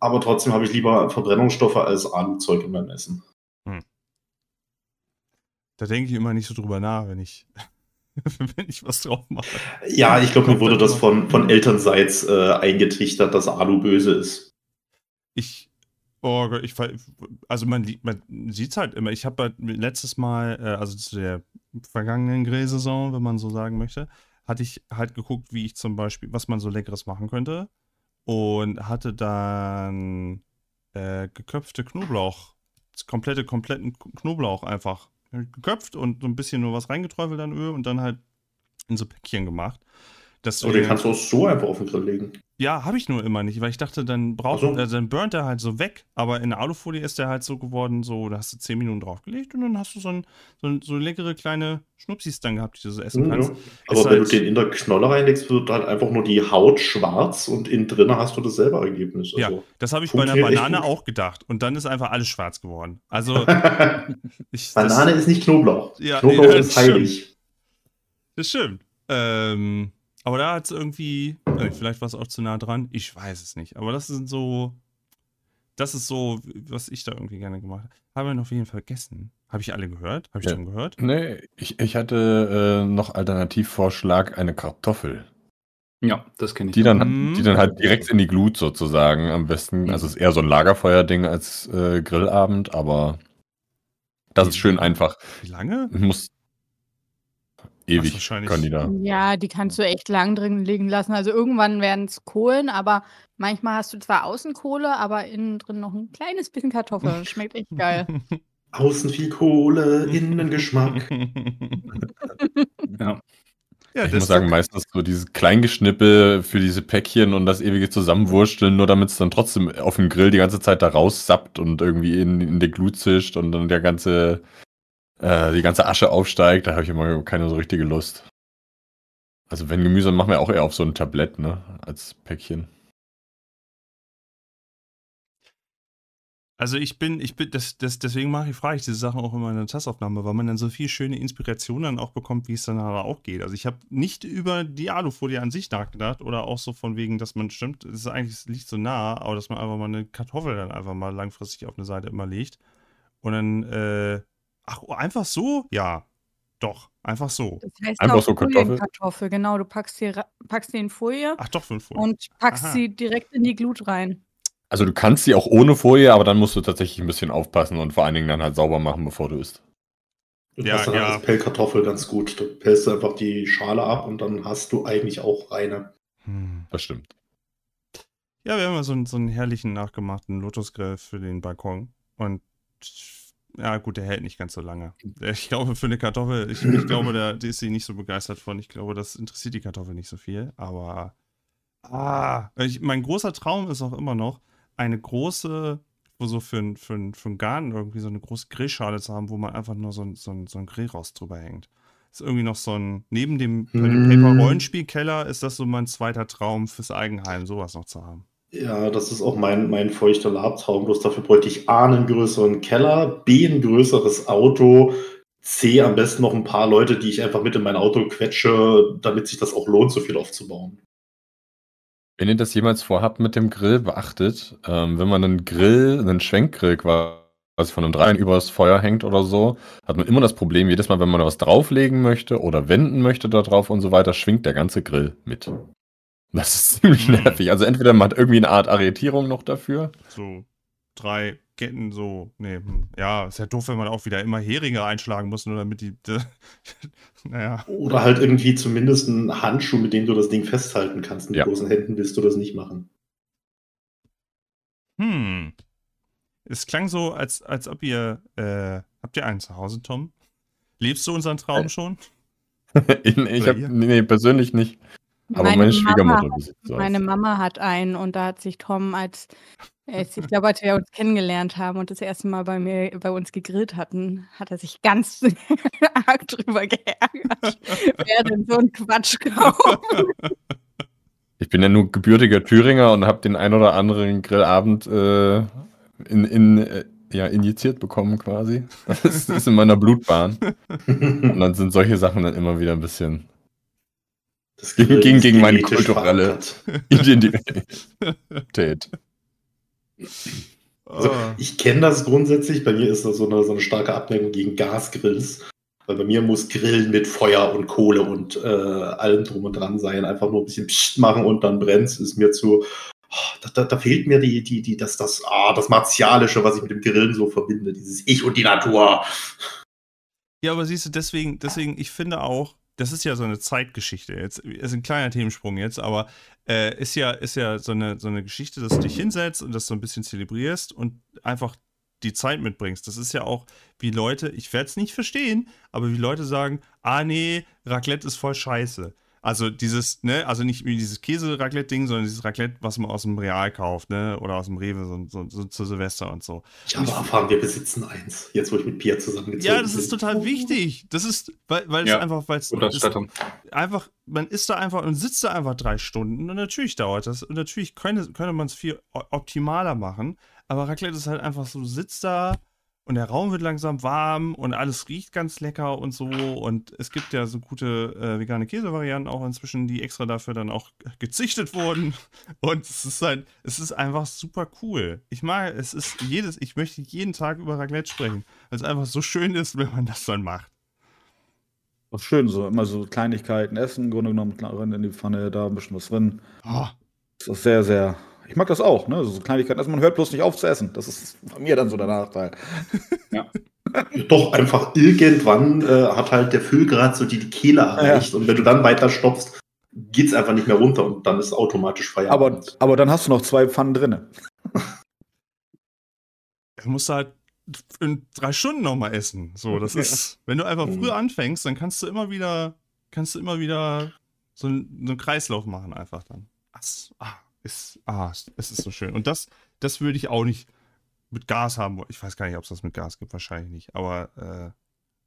Aber trotzdem habe ich lieber Verbrennungsstoffe als Aluzeug in meinem Essen. Da denke ich immer nicht so drüber nach, wenn ich, wenn ich was drauf mache. Ja, ich glaube, mir wurde das von, von Elternseits äh, eingetrichtert, dass Alu böse ist. Ich, Gott, ich also man, man sieht es halt immer. Ich habe halt letztes Mal, äh, also zu der vergangenen Grillsaison, wenn man so sagen möchte, hatte ich halt geguckt, wie ich zum Beispiel, was man so Leckeres machen könnte. Und hatte dann äh, geköpfte Knoblauch, das komplette, kompletten Knoblauch einfach geköpft und so ein bisschen nur was reingeträufelt an Öl und dann halt in so Päckchen gemacht. Das Oder den kannst du auch so einfach auf den Grill legen. ja, habe ich nur immer nicht, weil ich dachte, dann braucht, so. äh, dann burnt er halt so weg. Aber in der Alufolie ist der halt so geworden, so, da hast du 10 Minuten draufgelegt und dann hast du so, ein, so, ein, so leckere kleine Schnupsis dann gehabt, die du so essen Mhm, kannst. ja. Ist Aber wenn halt- du den in der Knolle reinlegst, wird halt einfach nur die Haut schwarz und innen drin hast du dasselbe Ergebnis. Ja, Also, das habe ich bei einer Banane auch gedacht. Und dann ist einfach alles schwarz geworden. Also, ich, Banane das, ist nicht Knoblauch. Ja, Knoblauch ja, ist das heilig. das stimmt. Ähm, aber da hat es irgendwie, äh, vielleicht war es auch zu nah dran, ich weiß es nicht. Aber das sind so, das ist so, was ich da irgendwie gerne gemacht habe. Haben wir noch auf jeden Fall vergessen. Habe ich alle gehört? Habe ich Ja. schon gehört? Nee, ich, ich hatte äh, noch Alternativvorschlag, eine Kartoffel. Ja, das kenne ich. Die dann, Mhm. die dann halt direkt in die Glut sozusagen am besten. Also es ist eher so ein Lagerfeuerding als äh, Grillabend, aber das ist schön einfach. Wie lange? Muss ewig wahrscheinlich- können die da. Ja, die kannst du echt lang drin liegen lassen. Also irgendwann werden es Kohlen, aber manchmal hast du zwar außen Kohle, aber innen drin noch ein kleines bisschen Kartoffel. Schmeckt echt geil. Außen viel Kohle, innen Geschmack. Ja. Ja, Ich muss sagen, meistens so dieses Kleingeschnippel für diese Päckchen und das ewige Zusammenwursteln, nur damit es dann trotzdem auf dem Grill die ganze Zeit da raussappt und irgendwie in, in der Glut zischt und dann der ganze, äh, die ganze Asche aufsteigt, da habe ich immer keine so richtige Lust. Also wenn Gemüse, machen wir auch eher auf so ein Tablett, ne, als Päckchen. Also ich bin, ich bin, das, das, deswegen mache ich, frage ich diese Sachen auch immer in der Testaufnahme, weil man dann so viel schöne Inspiration dann auch bekommt, wie es dann aber auch geht. Also ich habe nicht über die Alufolie an sich nachgedacht oder auch so von wegen, dass man stimmt, es ist eigentlich, liegt so nah, aber dass man einfach mal eine Kartoffel dann einfach mal langfristig auf eine Seite immer legt und dann, äh, ach, einfach so? Ja, doch, einfach so. Das heißt Einfach auch so Kartoffel? Folienkartoffel, genau. Du packst die, ra- packst die in Folie Ach doch, fünf Folien. und packst Aha. sie direkt in die Glut rein. Also du kannst sie auch ohne Folie, aber dann musst du tatsächlich ein bisschen aufpassen und vor allen Dingen dann halt sauber machen, bevor du isst. Du Ja, passt dann ja. als Pellkartoffel ganz gut. Du pellst einfach die Schale ab und dann hast du eigentlich auch reine. Hm. Das stimmt. Ja, wir haben ja so einen, so einen herrlichen nachgemachten Lotusgrill für den Balkon. Und ja, gut, der hält nicht ganz so lange. Ich glaube, für eine Kartoffel, ich, ich glaube, da ist sie nicht so begeistert von. Ich glaube, das interessiert die Kartoffel nicht so viel. Aber ah, ich, mein großer Traum ist auch immer noch, eine große, wo so für, ein- für, für einen Garten irgendwie so eine große Grillschale zu haben, wo man einfach nur so ein, so ein, so ein Grillrost drüber hängt. Ist irgendwie noch so ein, neben dem, bei dem Mm. Paper-Rollenspielkeller ist das so mein zweiter Traum fürs Eigenheim, sowas noch zu haben. Ja, das ist auch mein, mein feuchter Labtraum. Bloß dafür bräuchte ich A, einen größeren Keller, B, ein größeres Auto, C, am besten noch ein paar Leute, die ich einfach mit in mein Auto quetsche, damit sich das auch lohnt, so viel aufzubauen. Wenn ihr das jemals vorhabt mit dem Grill, beachtet, ähm, wenn man einen Grill, einen Schwenkgrill quasi von einem Dreien übers Feuer hängt oder so, hat man immer das Problem, jedes Mal, wenn man was drauflegen möchte oder wenden möchte da drauf und so weiter, schwingt der ganze Grill mit. Das ist ziemlich Hm. nervig. Also entweder man hat irgendwie eine Art Arretierung noch dafür. so drei Ketten so. Nee, hm. ja, ist ja doof, wenn man auch wieder immer Heringe einschlagen muss, nur damit die. naja. Oder halt irgendwie zumindest einen Handschuh, mit dem du das Ding festhalten kannst. Mit Ja. bloßen Händen willst du das nicht machen. Hm. Es klang so, als, als ob ihr. Äh, habt ihr einen zu Hause, Tom? Lebst du unseren Traum Äh, schon? Ich Oder hab, nee, persönlich nicht. Aber meine, Schwiegermutter besitzt so Meine. Mama hat einen und da hat sich Tom, als, als ich glaube, als wir uns kennengelernt haben und das erste Mal bei mir bei uns gegrillt hatten, hat er sich ganz arg drüber geärgert, wer denn so einen Quatsch kauft. Ich bin ja nur gebürtiger Thüringer und habe den ein oder anderen Grillabend äh, in, in, äh, ja, injiziert bekommen quasi. Das ist in meiner Blutbahn. Und dann sind solche Sachen dann immer wieder ein bisschen Das Ging- Grillen ging ist gegen meine kulturelle-. Identität. Also, Ah. ich kenne das grundsätzlich. Bei mir ist das so eine, so eine starke Abneigung gegen Gasgrills. Weil bei mir muss Grillen mit Feuer und Kohle und äh, allem drum und dran sein. Einfach nur ein bisschen Psst machen und dann brennt Ist mir zu oh, da, da, da fehlt mir die, die, die, das, das, ah, das Martialische, was ich mit dem Grillen so verbinde. Dieses Ich und die Natur. Ja, aber siehst du, deswegen, deswegen, ich finde auch, das ist ja so eine Zeitgeschichte. Jetzt ist ein kleiner Themensprung jetzt, aber äh, ist ja, ist ja so eine, so eine Geschichte, dass du dich hinsetzt und das so ein bisschen zelebrierst und einfach die Zeit mitbringst. Das ist ja auch, wie Leute, ich werde es nicht verstehen, aber wie Leute sagen, ah nee, Raclette ist voll scheiße. Also dieses, ne, also nicht wie dieses Käse-Raclette-Ding, sondern dieses Raclette, was man aus dem Real kauft, ne, oder aus dem Rewe, so, so, so zu Silvester und so. Ich habe erfahren, wir besitzen eins, jetzt wo ich mit Pia zusammengezogen Ja, das ist bin. total wichtig. Das ist, weil, weil es Ja, einfach, weil es einfach, man ist da einfach und sitzt da einfach drei Stunden und natürlich dauert das und natürlich könnte, könnte man es viel optimaler machen, aber Raclette ist halt einfach so, du sitzt da und der Raum wird langsam warm und alles riecht ganz lecker und so und es gibt ja so gute äh, vegane Käsevarianten auch inzwischen, die extra dafür dann auch gezüchtet wurden und es ist halt, es ist einfach super cool. Ich mag, es ist jedes, ich möchte jeden Tag über Raclette sprechen, weil es einfach so schön ist, wenn man das dann macht. Auch schön, so immer so Kleinigkeiten essen, im Grunde genommen rein in die Pfanne, da ein bisschen was drin. Oh, Das ist sehr, sehr. Ich mag das auch, ne? So Kleinigkeiten. Also man hört bloß nicht auf zu essen. Das ist bei mir dann so der Nachteil. Doch, einfach irgendwann äh, hat halt der Füllgrad so die, die Kehle erreicht und wenn du dann weiter stopfst, geht's einfach nicht mehr runter und dann ist automatisch Aber, Feierabend. aber dann hast du noch zwei Pfannen drinne. Du musst halt in drei Stunden nochmal essen. So, das Ja. ist, wenn du einfach Mhm. früh anfängst, dann kannst du immer wieder, kannst du immer wieder so, einen- so einen Kreislauf machen einfach dann. Das, ah, ist, ah, es ist so schön. Und das, das würde ich auch nicht mit Gas haben. Ich weiß gar nicht, ob es das mit Gas gibt, wahrscheinlich nicht. Aber, äh,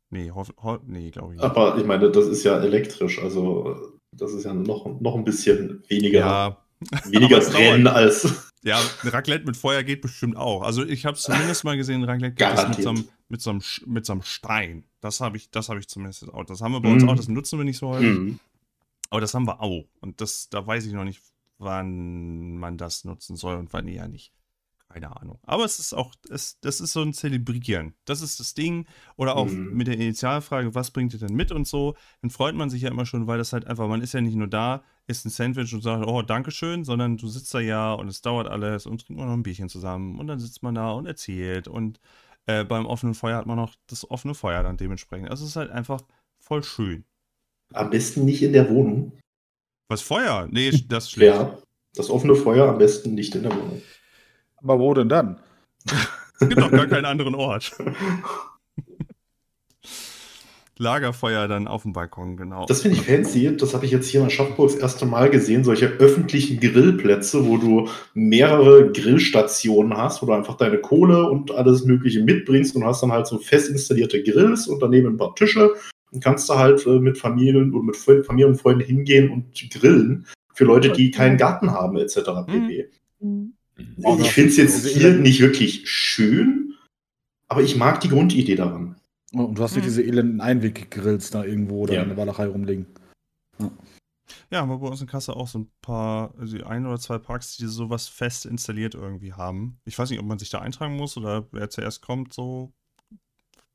nee, nee, glaube ich nicht. Aber ich meine, das ist ja elektrisch, also das ist ja noch, noch ein bisschen weniger, Ja, weniger dauert. als. Ja, ein Raclette mit Feuer geht bestimmt auch. Also ich habe zumindest mal gesehen, Raclette geht das mit so, einem, mit, so einem, mit so einem Stein. Das habe ich, das habe ich zumindest auch. Das haben wir bei uns Mhm. auch, das nutzen wir nicht so häufig. Hm. Aber das haben wir auch. Und das, da weiß ich noch nicht, wann man das nutzen soll und wann eher nicht. Keine Ahnung. Aber es ist auch, es, das ist so ein Zelebrieren. Das ist das Ding. Oder auch Mhm. mit der Initialfrage, was bringt ihr denn mit und so. Dann freut man sich ja immer schon, weil das halt einfach, man ist ja nicht nur da, isst ein Sandwich und sagt, oh, Dankeschön, sondern du sitzt da ja und es dauert alles und trinkt man noch ein Bierchen zusammen und dann sitzt man da und erzählt und äh, beim offenen Feuer hat man noch das offene Feuer dann dementsprechend. Also es ist halt einfach voll schön. Am besten nicht in der Wohnung. Was Feuer? Nee, das ist schlecht. Ja, das offene Feuer am besten nicht in der Wohnung. Aber wo denn dann? Es gibt doch gar keinen anderen Ort. Lagerfeuer dann auf dem Balkon, genau. Das finde ich fancy. Das habe ich jetzt hier in Aschaffenburg das erste Mal gesehen. Solche öffentlichen Grillplätze, wo du mehrere Grillstationen hast, wo du einfach deine Kohle und alles Mögliche mitbringst und hast dann halt so fest installierte Grills und daneben ein paar Tische. Kannst du halt äh, mit Familien und mit Fre- Familie und Freunden hingehen und grillen. Für Leute, die keinen Garten haben, etc. pp. Mhm. Ich finde es jetzt hier nicht wirklich schön, aber ich mag die Grundidee daran. Und du hast nicht Hm. diese elenden Einweggrills da irgendwo oder Ja. in der Walachei rumliegen. Ja, haben wir bei uns in Kassel auch so ein paar, also ein oder zwei Parks, die sowas fest installiert irgendwie haben. Ich weiß nicht, ob man sich da eintragen muss oder wer zuerst kommt, so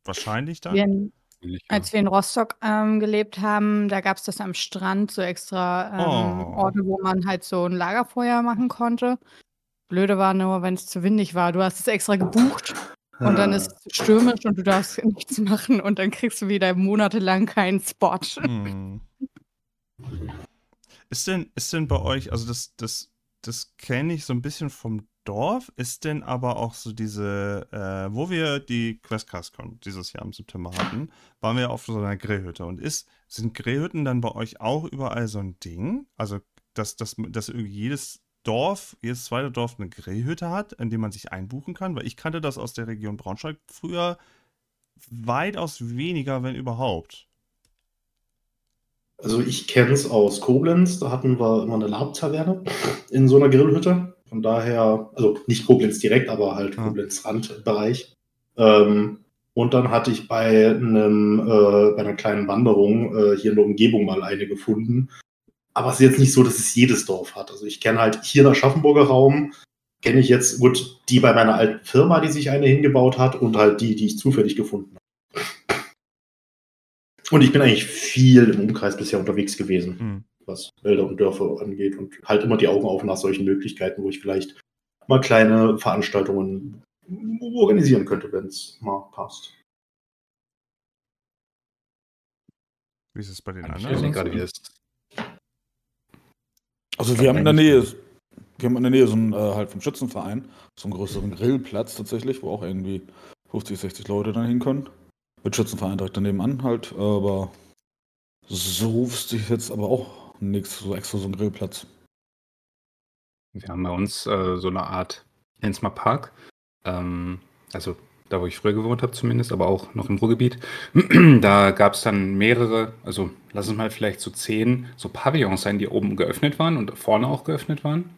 wahrscheinlich dann. Wir, Ja. Als wir in Rostock ähm, gelebt haben, da gab es das am Strand, so extra ähm, Oh. Orte, wo man halt so ein Lagerfeuer machen konnte. Blöde war nur, wenn es zu windig war. Du hast es extra gebucht und dann Ah. ist es stürmisch und du darfst nichts machen und dann kriegst du wieder monatelang keinen Spot. Hm. Ist denn, ist denn bei euch, also das, das, das kenne ich so ein bisschen vom Dorf, ist denn aber auch so diese, äh, wo wir die QuestCastCon dieses Jahr im September hatten, waren wir auf so einer Grillhütte und ist, sind Grillhütten dann bei euch auch überall so ein Ding? Also, dass, dass, dass irgendwie jedes Dorf, jedes zweite Dorf eine Grillhütte hat, in dem man sich einbuchen kann? Weil ich kannte das aus der Region Braunschweig früher weitaus weniger, wenn überhaupt. Also ich kenne es aus Koblenz, da hatten wir immer eine Labtaverne in so einer Grillhütte. Von daher, also nicht Koblenz direkt, aber halt Ah. Koblenz Randbereich. Ähm, und dann hatte ich bei einem, äh, bei einer kleinen Wanderung äh, hier in der Umgebung mal eine gefunden. Aber es ist jetzt nicht so, dass es jedes Dorf hat. Also ich kenne halt hier in der Schaffenburger Raum, kenne ich jetzt gut die bei meiner alten Firma, die sich eine hingebaut hat und halt die, die ich zufällig gefunden habe. Und ich bin eigentlich viel im Umkreis bisher unterwegs gewesen. Hm. Was Wälder und Dörfer angeht und halt immer die Augen auf nach solchen Möglichkeiten, wo ich vielleicht mal kleine Veranstaltungen organisieren könnte, wenn es mal passt. Wie ist es bei den Ich anderen? weiß nicht gerade, wie das Also wir haben in der Nähe, wir haben in der Nähe so einen, äh, halt vom Schützenverein, so einen größeren Grillplatz tatsächlich, wo auch irgendwie 50, 60 Leute dann hin können. Mit Schützenverein direkt daneben an halt, aber so wüsste ich jetzt aber auch nichts, so extra so ein Grillplatz. Wir haben bei uns äh, so eine Art, es mal Park. Ähm, also da, wo ich früher gewohnt habe zumindest, aber auch noch im Ruhrgebiet. da gab es dann mehrere, also lass es mal vielleicht so zehn, so Pavillons sein, die oben geöffnet waren und vorne auch geöffnet waren.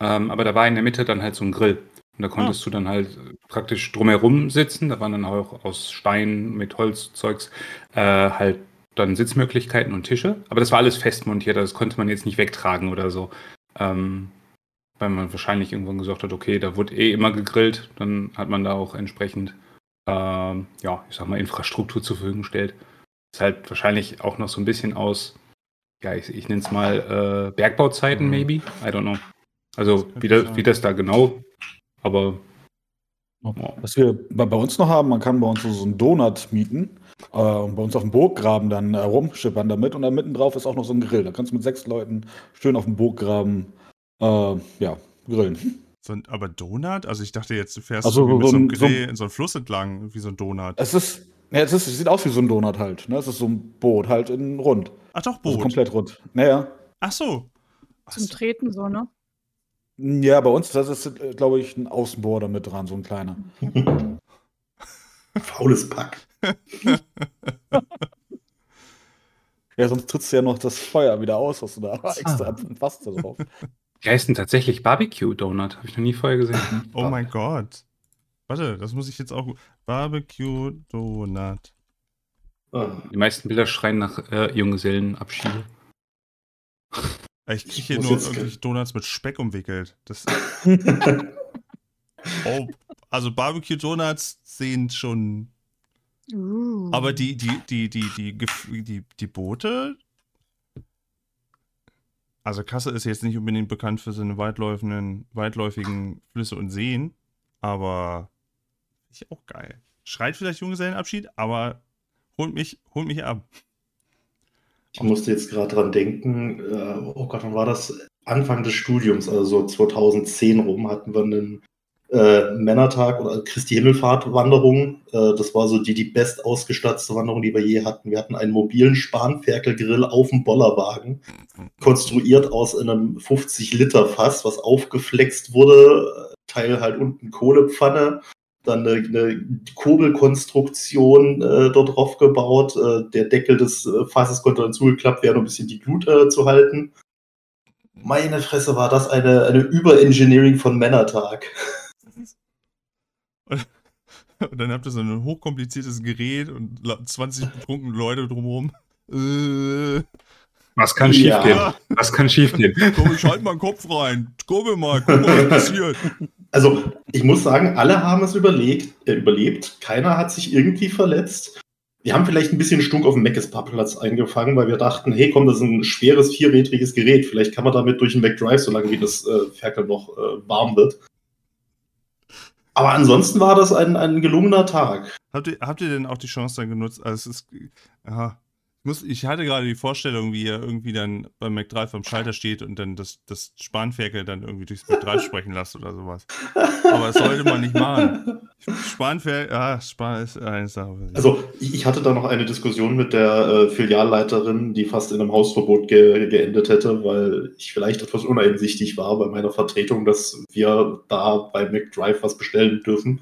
Ähm, aber da war in der Mitte dann halt so ein Grill. Und da konntest du dann halt praktisch drumherum sitzen. Da waren dann auch aus Stein mit Holzzeugs äh, halt dann Sitzmöglichkeiten und Tische. Aber das war alles fest montiert, also das konnte man jetzt nicht wegtragen oder so. Ähm, weil man wahrscheinlich irgendwann gesagt hat, okay, da wurde eh immer gegrillt, dann hat man da auch entsprechend, ähm, ja, ich sag mal, Infrastruktur zur Verfügung gestellt. Ist halt wahrscheinlich auch noch so ein bisschen aus, ja, ich, ich nenne es mal äh, Bergbauzeiten, Mhm. maybe. I don't know. Also könnte wie das, wie das da genau, aber Was wir bei, uns noch haben, man kann bei uns so, so einen Donut mieten äh, und bei uns auf dem Burggraben dann äh, rumschippern damit und dann mitten drauf ist auch noch so ein Grill. Da kannst du mit sechs Leuten schön auf dem Burggraben äh, ja, grillen. So ein, aber Donut? Also ich dachte jetzt, du fährst Also so mit so so einem ein- so ein- Grill in so einen Fluss entlang, wie so ein Donut. Es ist, ja, es ist, es sieht aus wie so ein Donut halt. Ne? Es ist so ein Boot halt in rund. Ach doch, Also Boot. komplett rund. Naja. Ach so. Ach Zum. Treten so, ne? Ja, bei uns das ist, äh, glaube ich, ein Außenbohrer mit dran, so ein kleiner. Faules Pack. Ja, sonst trittst du ja noch das Feuer wieder aus, was du da extra Ah. Wasser drauf. die heißen tatsächlich Barbecue-Donut. Habe ich noch nie vorher gesehen. Oh mein Gott. Warte, das muss ich jetzt auch. Barbecue Donut. Ah, Die meisten Bilder schreien nach äh, Junggesellenabschiede. Ich kriege hier nur irgendwelche Donuts mit Speck umwickelt. Das, oh, also Barbecue Donuts sehen schon. Aber die, die, die, die, die, Gef- die, die Boote. Also Kasse ist jetzt nicht unbedingt bekannt für seine weitläufigen, weitläufigen Flüsse und Seen, aber ist auch geil. Schreit vielleicht Junggesellenabschied, aber holt mich, holt mich ab. Ich musste jetzt gerade dran denken, äh, oh Gott, wann war das? Anfang des Studiums, also so 2010 rum, hatten wir einen äh, Männertag oder Christi Himmelfahrt-Wanderung. Äh, das war so die, die best ausgestattete Wanderung, die wir je hatten. Wir hatten einen mobilen Spanferkelgrill auf dem Bollerwagen, konstruiert aus einem 50-Liter-Fass, was aufgeflext wurde. Teil halt unten Kohlepfanne, dann eine, eine Kurbelkonstruktion äh, dort drauf gebaut. Äh, der Deckel des äh, Fasses konnte dann zugeklappt werden, um ein bisschen die Glut äh, zu halten. Meine Fresse war das eine, eine Überengineering von Männertag. Und dann habt ihr so ein hochkompliziertes Gerät und la- 20 betrunkene Leute drumherum. Äh, Was kann Ja. schiefgehen? Was kann schiefgehen? komm, ich halt mal den Kopf rein. Komm mal, guck mal, was passiert. Also, ich muss sagen, alle haben es überlegt, äh, überlebt. Keiner hat sich irgendwie verletzt. Wir haben vielleicht ein bisschen Stunk auf dem Meckes-Parkplatz eingefangen, weil wir dachten, hey, komm, das ist ein schweres vierrädriges Gerät. Vielleicht kann man damit durch den McDrive, solange wie das äh, Ferkel noch äh, warm wird. Aber ansonsten war das ein, ein gelungener Tag. Habt ihr, habt ihr denn auch die Chance dann genutzt? Also es ist. Aha. Ich, muss, ich hatte gerade die Vorstellung, wie er irgendwie dann beim McDrive am Schalter steht und dann das, das Spanferkel dann irgendwie durchs McDrive sprechen lässt oder sowas. Aber das sollte man nicht machen. Spanferkel, ah, Span ist eine Sache. für sich. Also, ich ich hatte da noch eine Diskussion mit der äh, Filialleiterin, die fast in einem Hausverbot ge geendet hätte, weil ich vielleicht etwas uneinsichtig war bei meiner Vertretung, dass wir da bei McDrive was bestellen dürfen.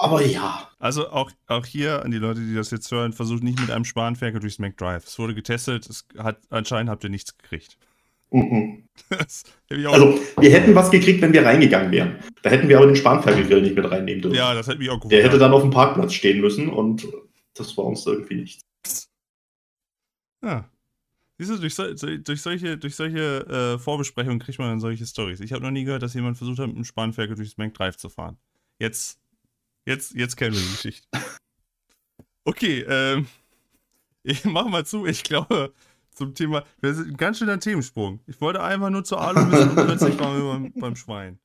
Aber ja, Also auch, auch hier an die Leute, die das jetzt hören, versucht nicht mit einem Spanferkel durchs McDrive. Es wurde getestet, es hat, anscheinend habt ihr nichts gekriegt. mhm. Also wir hätten was gekriegt, wenn wir reingegangen wären. Da hätten wir aber den Spanferkelgrill nicht mit reinnehmen dürfen. ja, das hätte mich auch Der hätte gewundert. dann auf dem Parkplatz stehen müssen und das war uns irgendwie nichts. Ja. Siehst du, durch, sol durch solche, durch solche äh, Vorbesprechungen kriegt man dann solche Stories. Ich habe noch nie gehört, dass jemand versucht hat, mit einem Spanferkel durchs McDrive zu fahren. Jetzt, jetzt, jetzt kennen wir die Geschichte. Okay, ähm, ich mach mal zu. Ich glaube, zum Thema. Wir sind ein ganz schöner Themensprung. Ich wollte einfach nur zur Alu und plötzlich waren wir beim, beim Schwein.